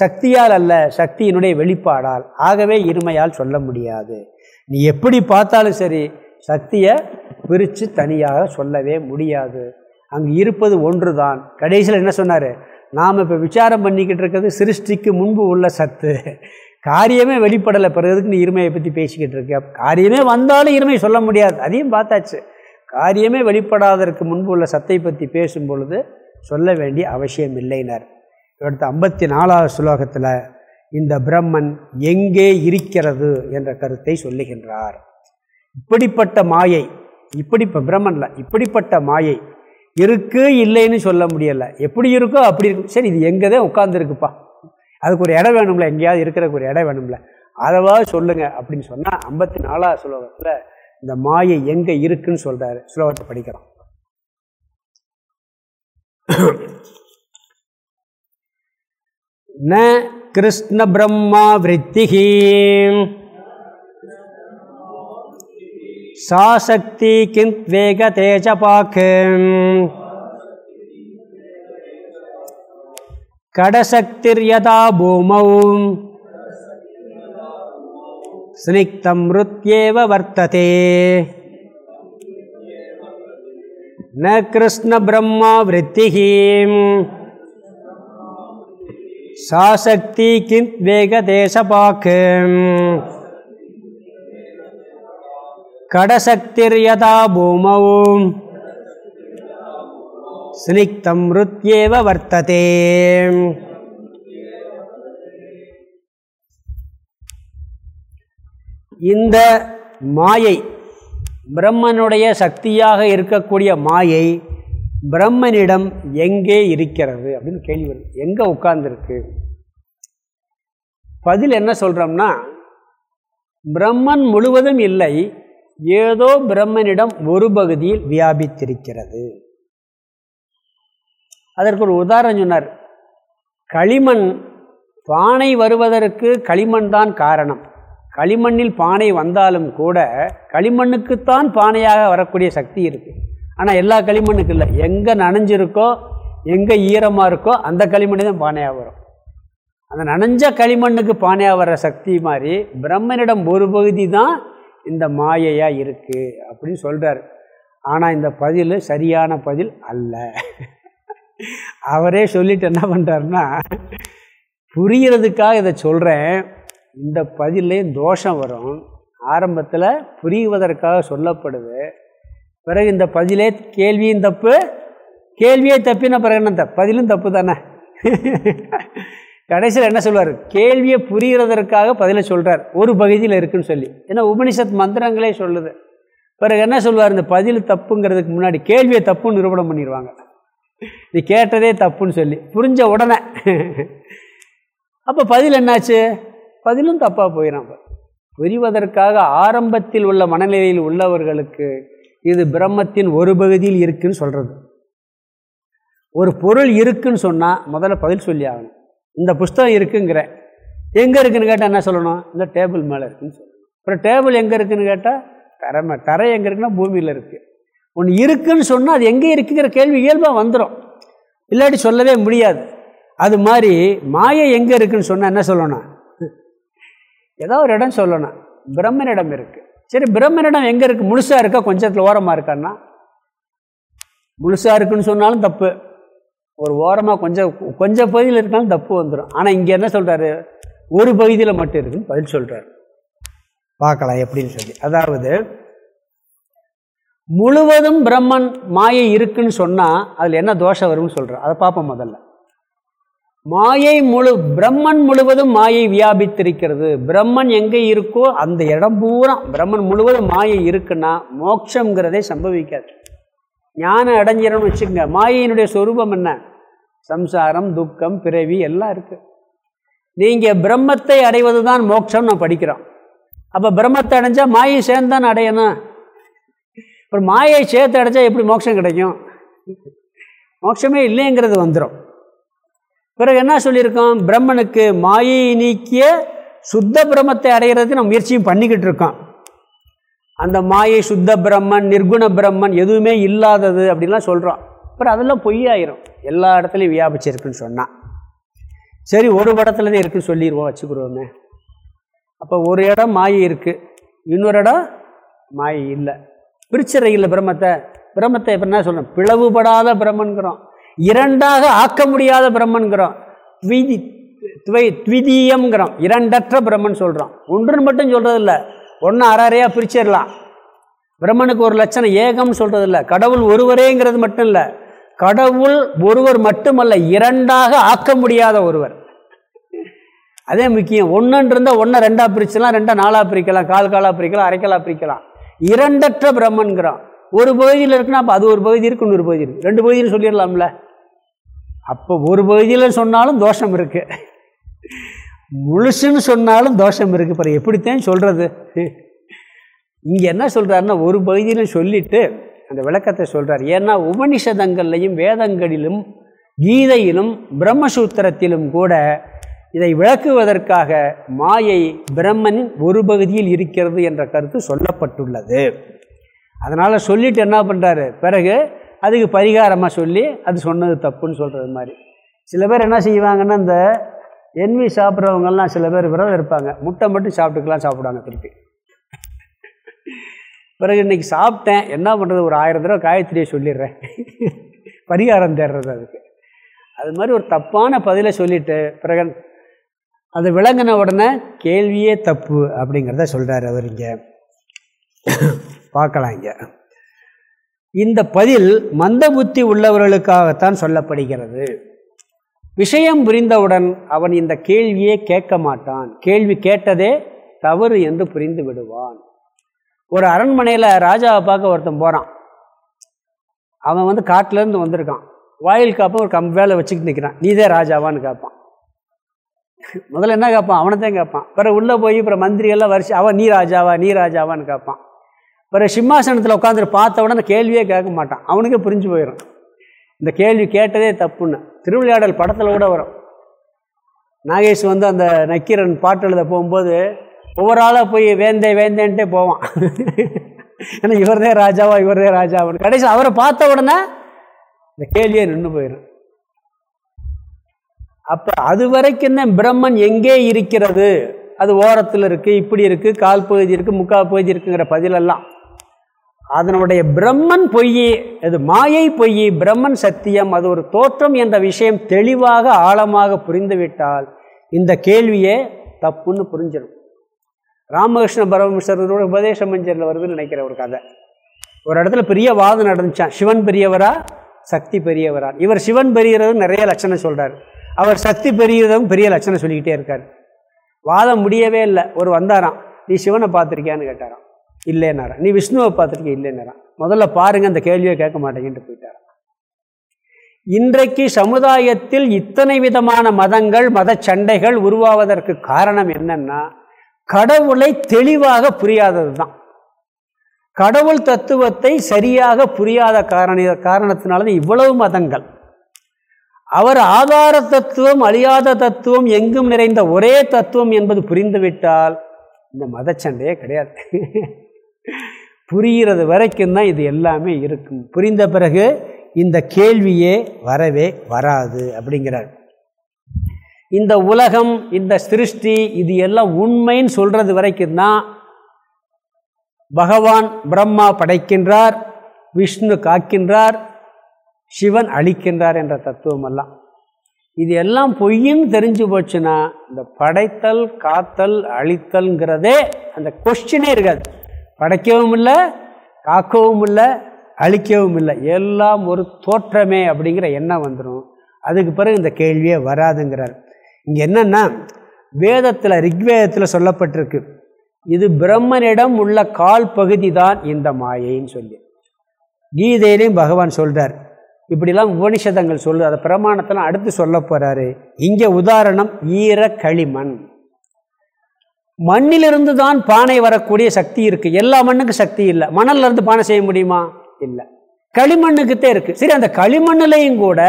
சக்தியால் அல்ல சக்தியினுடைய வெளிப்பாடால். ஆகவே இருமையால் சொல்ல முடியாது. நீ எப்படி பார்த்தாலும் சரி சக்தியை பிரித்து தனியாக சொல்லவே முடியாது. அங்கே இருப்பது ஒன்று தான் கடைசியில் என்ன சொன்னார்? நாம் இப்போ விசாரம் பண்ணிக்கிட்டு இருக்கிறது சிருஷ்டிக்கு முன்பு உள்ள சத்து. காரியமே வெளிப்படலை. பிறகு நீ இருமையை பற்றி பேசிக்கிட்டு இருக்க காரியமே வந்தாலும் இருமை சொல்ல முடியாது. அதையும் பார்த்தாச்சு. காரியமே வெளிப்படாததற்கு முன்பு உள்ள சத்தை பற்றி பேசும் பொழுது சொல்ல வேண்டிய அவசியம் இல்லைனர். அடுத்த ஐம்பத்தி நாலாவது ஸ்லோகத்தில் இந்த பிரம்மன் எங்கே இருக்கிறது என்ற கருத்தை சொல்லுகின்றார். இப்படிப்பட்ட மாயை இப்படி இப்போ பிரம்மன்ல இப்படிப்பட்ட மாயை இருக்குது இல்லைன்னு சொல்ல முடியலை. எப்படி இருக்கோ அப்படி இருக்கும் சரி இது எங்கே தான் உட்காந்துருக்குப்பா அதுக்கு ஒரு இடம் வேணும்ல எங்கேயாவது இருக்கிறதுக்கு ஒரு இடம் வேணும்ல. அதவா சொல்லுங்கள் அப்படின்னு சொன்னால் ஐம்பத்தி நாலாவது ஸ்லோகத்தில் இந்த மாயை எங்கே இருக்குன்னு சொல்கிறாரு ஸ்லோகத்தை படிக்கிறோம். கிருஷ்ண பிரம்மா விருத்திகி. सा शक्ति किन्त्वेगते च पाक् कडशक्तिर्यदा भूमौ स्निग्धं मृत्येव वर्तते न कृष्णब्रह्मा वृत्तिः सा शक्ति किन्त्वेगदेशपाक् கடசக்திர்யதா பூமௌ ஸ்னிக்தம் ருத்யேவ வர்த்ததே. இந்த மாயை பிரம்மனுடைய சக்தியாக இருக்கக்கூடிய மாயை பிரம்மனிடம் எங்கே இருக்கிறது அப்படின்னு கேள்வி வருது. எங்கே உட்கார்ந்துருக்கு? பதில் என்ன சொல்கிறோம்னா பிரம்மன் முழுவதும் இல்லை ஏதோ பிரம்மனிடம் ஒரு பகுதியில் வியாபித்திருக்கிறது. அதற்கு ஒரு உதாரணம் சொன்னார். களிமண் பானை வருவதற்கு களிமண் தான் காரணம். களிமண்ணில் பானை வந்தாலும் கூட களிமண்ணுக்குத்தான் பானையாக வரக்கூடிய சக்தி இருக்குது ஆனால் எல்லா களிமண்ணுக்கு இல்லை. எங்கே நனைஞ்சிருக்கோ எங்கே ஈரமாக இருக்கோ அந்த களிமண் தான் பானையாக வரும். அந்த நனைஞ்ச களிமண்ணுக்கு பானையாக வர சக்தி மாதிரி பிரம்மனிடம் ஒரு பகுதி தான் இந்த மாயையாக இருக்குது அப்படின்னு சொல்கிறார் ஆனால் இந்த பதில் சரியான பதில் அல்ல. அவரே சொல்லிட்டு என்ன பண்ணுறாருன்னா புரிகிறதுக்காக இதை சொல்கிறேன் இந்த பதிலே தோஷம் வரும். ஆரம்பத்தில் புரிவதற்காக சொல்லப்படுது. பிறகு இந்த பதிலே கேள்வியும் தப்பு கேள்வியே தப்பின பிறகு என்ன பதிலும் தப்பு தானே? கடைசியில் என்ன சொல்வார்? கேள்வியை புரிகிறதற்காக பதிலை சொல்கிறார் ஒரு பகுதியில் இருக்குன்னு சொல்லி. ஏன்னா உபனிஷத் மந்திரங்களே சொல்லுது. பிறகு என்ன சொல்வார்? இந்த பதில் தப்புங்கிறதுக்கு முன்னாடி கேள்வியை தப்புன்னு நிரூபணம் பண்ணிடுவாங்க நீ கேட்டதே தப்புன்னு சொல்லி. புரிஞ்ச உடனே. அப்போ பதில் என்னாச்சு? பதிலும் தப்பாக போயிடும் புரிவதற்காக ஆரம்பத்தில் உள்ள மனநிலையில் உள்ளவர்களுக்கு இது பிரம்மத்தின் ஒரு பகுதியில் இருக்குன்னு சொல்கிறது ஒரு பொருள் இருக்குன்னு சொன்னால் முதல்ல பதில் சொல்லி ஆகணும் இந்த புஸ்தகம் இருக்குங்கிற. எங்கே இருக்குன்னு கேட்டால் என்ன சொல்லணும்? இந்த டேபிள் மேலே இருக்குன்னு சொல்லணும். அப்புறம் டேபிள் எங்கே இருக்குதுன்னு கேட்டால் தரை தரை எங்கே இருக்குன்னா பூமியில் இருக்குது ஒன்று இருக்குன்னு சொன்னால் அது எங்கே இருக்குங்கிற கேள்வி இயல்பாக வந்துடும் இல்லாட்டி சொல்லவே முடியாது. அது மாதிரி மாயை எங்கே இருக்குன்னு சொன்னால் என்ன சொல்லணும்? ஏதோ ஒரு இடம் சொல்லணும். பிரம்மனிடம் இருக்குது சரி பிரம்மனிடம் எங்கே இருக்குது முழுசாக இருக்கா? கொஞ்சத்தில் ஓரமாக இருக்கான்னா? முழுசாக இருக்குன்னு சொன்னாலும் தப்பு. ஒரு ஓரமாக கொஞ்சம் கொஞ்சம் பகுதியில் இருக்காலும் தப்பு வந்துடும் ஆனால் இங்கே என்ன சொல்கிறாரு ஒரு பகுதியில் மட்டும் இருக்குன்னு பதில் சொல்கிறார் பார்க்கலாம் எப்படின்னு சொல்லி. அதாவது முழுவதும் பிரம்மன் மாயை இருக்குன்னு சொன்னால் அதில் என்ன தோஷம் வரும்னு சொல்கிறார் அதை பார்ப்போம் முதல்ல. மாயை முழு பிரம்மன் முழுவதும் மாயை வியாபித்திருக்கிறது. பிரம்மன் எங்கே இருக்கோ அந்த இடம் பூரா பிரம்மன் முழுவதும் மாயை இருக்குன்னா மோட்சங்கிறதே சம்பவிக்காது. ஞானம் அடைஞ்சிடணும்னு வச்சுக்கோங்க. மாயினுடைய சொரூபம் என்ன? சம்சாரம் துக்கம் பிறவி எல்லாம் இருக்குது நீங்கள் பிரம்மத்தை அடைவது தான் மோட்சம் நான் படிக்கிறோம். அப்போ பிரம்மத்தை அடைஞ்சால் மாயை சேர்ந்தான் அடையணும்? அப்புறம் மாயை சேர்த்து அடைச்சா எப்படி மோட்சம் கிடைக்கும்? மோட்சமே இல்லைங்கிறது வந்துடும் பிறகு என்ன சொல்லியிருக்கோம்? பிரம்மனுக்கு மாயை நீக்கிய சுத்த பிரம்மத்தை அடைகிறதுக்கு நம்ம முயற்சியும் பண்ணிக்கிட்டு இருக்கோம். அந்த மாயை சுத்த பிரம்மன் நிர்குண பிரம்மன் எதுவுமே இல்லாதது அப்படின்லாம் சொல்கிறோம் அப்புறம் அதெல்லாம் பொய்யாயிரும். எல்லா இடத்துலையும் வியாபிச்சிருக்குன்னு சொன்னான் சரி ஒரு படத்துல தான் இருக்குன்னு சொல்லிடுவோம் வச்சுக்கிறோமே அப்போ ஒரு இடம் மாயை இருக்குது இன்னொரு இடம் மாயை இல்லை. பிரிச்சறையில் பிரம்மத்தை பிரம்மத்தை இப்போ என்ன சொல்கிறோம் பிளவுபடாத பிரம்மன்கிறோம். இரண்டாக ஆக்க முடியாத பிரம்மன்கிறோம். த்விதி துவை த்விதீயம்ங்கிறோம். இரண்டற்ற பிரம்மன் சொல்கிறோம் ஒன்றுன்னு மட்டும் சொல்கிறது இல்லை ஒன்று அரையாக பிரிச்சிடலாம். பிரம்மனுக்கு ஒரு லட்சணம் ஏகம்னு சொல்கிறது இல்லை கடவுள் ஒருவரேங்கிறது மட்டும் இல்லை கடவுள் ஒருவர் மட்டுமல்ல இரண்டாக ஆக்க முடியாத ஒருவர். அதே முக்கியம் ஒன்றுன்னு இருந்தால் ஒன்றை ரெண்டாக பிரிச்சலாம் ரெண்டாக நாலாக பிரிக்கலாம் கால் காலாக பிரிக்கலாம் அரைக்கலாக பிரிக்கலாம். இரண்டற்ற பிரம்மன்கிறோம் ஒரு பகுதியில் இருக்குன்னா அப்போ அது ஒரு பகுதி இருக்கு இன்னொரு பகுதி இருக்குது ரெண்டு பகுதியில் சொல்லிடலாம்ல. அப்போ ஒரு பகுதியில் சொன்னாலும் தோஷம் இருக்குது முழுசுன்னு சொன்னாலும் தோஷம் இருக்குது பிறகு எப்படித்தான் சொல்கிறது இங்கே என்ன சொல்கிறாருன்னா ஒரு பகுதியிலும் சொல்லிவிட்டு அந்த விளக்கத்தை சொல்கிறார் ஏன்னா உபனிஷதங்கள்லையும் வேதங்களிலும் கீதையிலும் பிரம்மசூத்திரத்திலும் கூட இதை விளக்குவதற்காக மாயை பிரம்மனின் ஒரு பகுதியில் இருக்கிறது என்ற கருத்து சொல்லப்பட்டுள்ளது. அதனால் சொல்லிட்டு என்ன பண்ணுறாரு பிறகு அதுக்கு பரிகாரமாக சொல்லி அது சொன்னது தப்புன்னு சொல்கிறது மாதிரி. சில பேர் என்ன செய்வாங்கன்னா இந்த என்வி சாப்பிட்றவங்கெல்லாம் சில பேர் விரதம் இருப்பாங்க. முட்டை மட்டும் சாப்பிட்டுக்கலாம் சாப்பிடுவாங்க திருப்பி. பிறகு இன்றைக்கி சாப்பிட்டேன். என்ன பண்ணுறது ஒரு ஆயிரம் தடவை காயத்ரியை சொல்லிடுறேன். பரிகாரம் தேடுறது அதுக்கு. அது மாதிரி ஒரு தப்பான பதிலை சொல்லிவிட்டு பிறகு அது விளங்கின உடனே கேள்வியே தப்பு அப்படிங்கிறத சொல்கிறார் அவர் இங்கே. பார்க்கலாம் இங்கே. இந்த பதில் மந்த புத்தி உள்ளவர்களுக்காகத்தான் சொல்லப்படுகிறது. விஷயம் புரிந்தவுடன் அவன் இந்த கேள்வியே கேட்க மாட்டான். கேள்வி கேட்டதே தவறு என்று புரிந்து விடுவான். ஒரு அரண்மனையில் ராஜாவை பார்க்க ஒருத்தன் போகிறான் அவன் வந்து காட்டிலேருந்து வந்திருக்கான். வாயில் காப்ப ஒரு கம் வேலை வச்சுக்கிட்டு நிற்கிறான் நீதே ராஜாவான்னு கேட்பான் முதல்ல என்ன கேட்பான் அவனைத்தான் கேட்பான் பிறகு உள்ளே போய் அப்புறம் மந்திரியெல்லாம் வரிசை அவன் நீ ராஜாவா? நீ ராஜாவான்னு கேட்பான் பிறகு சிம்மாசனத்தில் உட்காந்துட்டு பார்த்த உடனே கேள்வியே கேட்க மாட்டான். அவனுக்கே புரிஞ்சு போயிடும் இந்த கேள்வி கேட்டதே தப்புன்னு. திருவிளையாடல் படத்தில் கூட வரும். நாகேஷ் வந்து அந்த நக்கீரன் பாட்டு எழுத போகும்போது ஒவ்வொரு ஆளாக போய் வேந்தே வேந்தேன்ட்டே போவான். ஏன்னா இவர்தே ராஜாவா இவர்தே ராஜாவான்னு. கடைசி அவரை பார்த்த உடனே இந்த கேள்வியே நின்று போயிடும் அப்போ அது வரைக்கும் தான் பிரம்மன் எங்கே இருக்கிறது? அது ஓரத்தில் இருக்குது இப்படி இருக்குது கால் பகுதி இருக்குது முக்கால் பகுதி இருக்குங்கிற பதிலெல்லாம். அதனுடைய பிரம்மன் பொய் அது மாயை பொய் பிரம்மன் சத்தியம் அது ஒரு தோற்றம் என்ற விஷயம் தெளிவாக ஆழமாக புரிந்துவிட்டால் இந்த கேள்வியே தப்புன்னு புரிஞ்சிடும். ராமகிருஷ்ண பரமேஸ்வரரோட உபதேச மஞ்சரில் வருதுன்னு நினைக்கிற ஒரு கதை. ஒரு இடத்துல பெரிய வாதம் நடந்துச்சான் சிவன் பெரியவரா சக்தி பெரியவரா? இவர் சிவன் பெரியறது நிறைய லட்சணம் சொல்கிறார் அவர் சக்தி பெரியதும் பெரிய லட்சணம் சொல்லிக்கிட்டே இருக்கார். வாதம் முடியவே இல்லை. ஒரு வந்தாராம் நீ சிவனை பார்த்துருக்கியான்னு கேட்டாராம். இல்லைன்னாரான் நீ விஷ்ணுவை பார்த்துருக்கீ இல்லைன்னாரான் முதல்ல பாருங்கள் அந்த கேள்வியை கேட்க மாட்டேங்கிட்டு போயிட்டாரான் இன்றைக்கு சமுதாயத்தில் இத்தனை விதமான மதங்கள் மத சண்டைகள் உருவாவதற்கு காரணம் என்னன்னா கடவுளை தெளிவாக புரியாதது தான். கடவுள் தத்துவத்தை சரியாக புரியாத காரண காரணத்தினால இவ்வளவு மதங்கள். அவர் ஆதார தத்துவம் அழியாத தத்துவம் எங்கும் நிறைந்த ஒரே தத்துவம் என்பது புரிந்துவிட்டால் இந்த மதச்சண்டையே கிடையாது. புரிகிறது வரைக்கும் தான் இது எல்லாமே இருக்கும். புரிந்த பிறகு இந்த கேள்வியே வரவே வராது அப்படிங்கிறார். இந்த உலகம் இந்த சிருஷ்டி இது எல்லாம் உண்மைன்னு சொல்கிறது வரைக்கும் தான் பகவான் பிரம்மா படைக்கின்றார் விஷ்ணு காக்கின்றார் சிவன் அழிக்கின்றார் என்ற தத்துவமெல்லாம். இது எல்லாம் பொய்ன்னு தெரிஞ்சு போச்சுன்னா இந்த படைத்தல் காத்தல் அழித்தல்ங்கிறதே அந்த கொஸ்டினே இருக்காது. படைக்கவும் இல்லை காக்கவும் இல்லை அழிக்கவும் இல்லை. எல்லாம் ஒரு தோற்றமே அப்படிங்கிற எண்ணம் வந்துடும் அதுக்கு பிறகு இந்த கேள்வியே வராதுங்கிறார். இங்கே என்னென்னா வேதத்தில் ரிக்வேதத்தில் சொல்லப்பட்டிருக்கு. இது பிரம்மனிடம் உள்ள கால் பகுதி தான் இந்த மாயைன்னு சொல்லி. கீதையிலையும் பகவான் சொல்கிறார் இப்படிலாம் உபனிஷதங்கள் சொல்லு அதை பிரமாணத்தெல்லாம் அடுத்து சொல்ல போகிறாரு இங்கே உதாரணம் ஈர களிமண் மண்ணிலிருந்து தான் பானை வரக்கூடிய சக்தி இருக்குது எல்லா மண்ணுக்கும் சக்தி இல்லை. மணல்ல இருந்து பானை செய்ய முடியுமா? இல்லை. களிமண்ணுக்குத்தே இருக்குது சரி அந்த களிமண்ணிலையும் கூட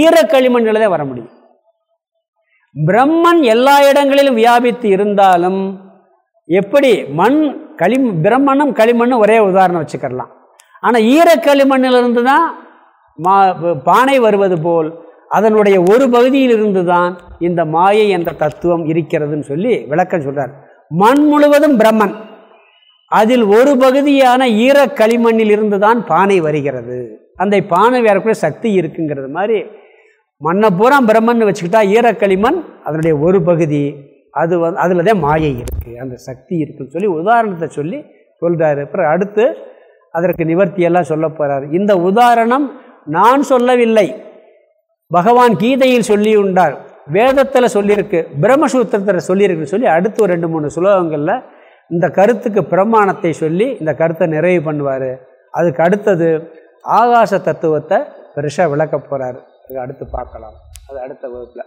ஈர களிமண்ணில் தான் வர முடியும். பிரம்மன் எல்லா இடங்களிலும் வியாபித்து இருந்தாலும் எப்படி மண் களி பிரம்மனும் களிமண்ணும் ஒரே உதாரணம் வச்சுக்கலாம் ஆனால் ஈரக்களிமண்ணிலிருந்து தான் மா பானை வருவது போல் அதனுடைய ஒரு பகுதியிலிருந்து தான் இந்த மாயை என்ற தத்துவம் இருக்கிறதுன்னு சொல்லி விளக்கம் சொல்கிறார் மண் முழுவதும் பிரம்மன். அதில் ஒரு பகுதியான ஈர களிமண்ணில் இருந்து தான் பானை வருகிறது. அந்த பானை வேறக்கூடிய சக்தி இருக்குங்கிறது மாதிரி மண்ணை பூரா பிரம்மன் வச்சுக்கிட்டா ஈரக்களிமண் அதனுடைய ஒரு பகுதி. அது வந்து அதில் தான் மாயை இருக்குது அந்த சக்தி இருக்குன்னு சொல்லி உதாரணத்தை சொல்லி சொல்கிறாரு அப்புறம் அடுத்து அதற்கு நிவர்த்தியெல்லாம் சொல்ல போகிறார் இந்த உதாரணம் நான் சொல்லவில்லை. பகவான் கீதையில் சொல்லி உண்டார் வேதத்தில் சொல்லியிருக்கு பிரம்மசூத்திரத்தில் சொல்லியிருக்குன்னு சொல்லி அடுத்து ஒரு ரெண்டு மூணு சுலோகங்களில் இந்த கருத்துக்கு பிரமாணத்தை சொல்லி இந்த கருத்தை நிறைவு பண்ணுவார். அதுக்கு அடுத்தது ஆகாச தத்துவத்தை பெருசாக விளக்க போகிறார் அது அடுத்து பார்க்கலாம். அது அடுத்த வகுப்பில்.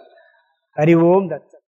அறிவோம் தத்.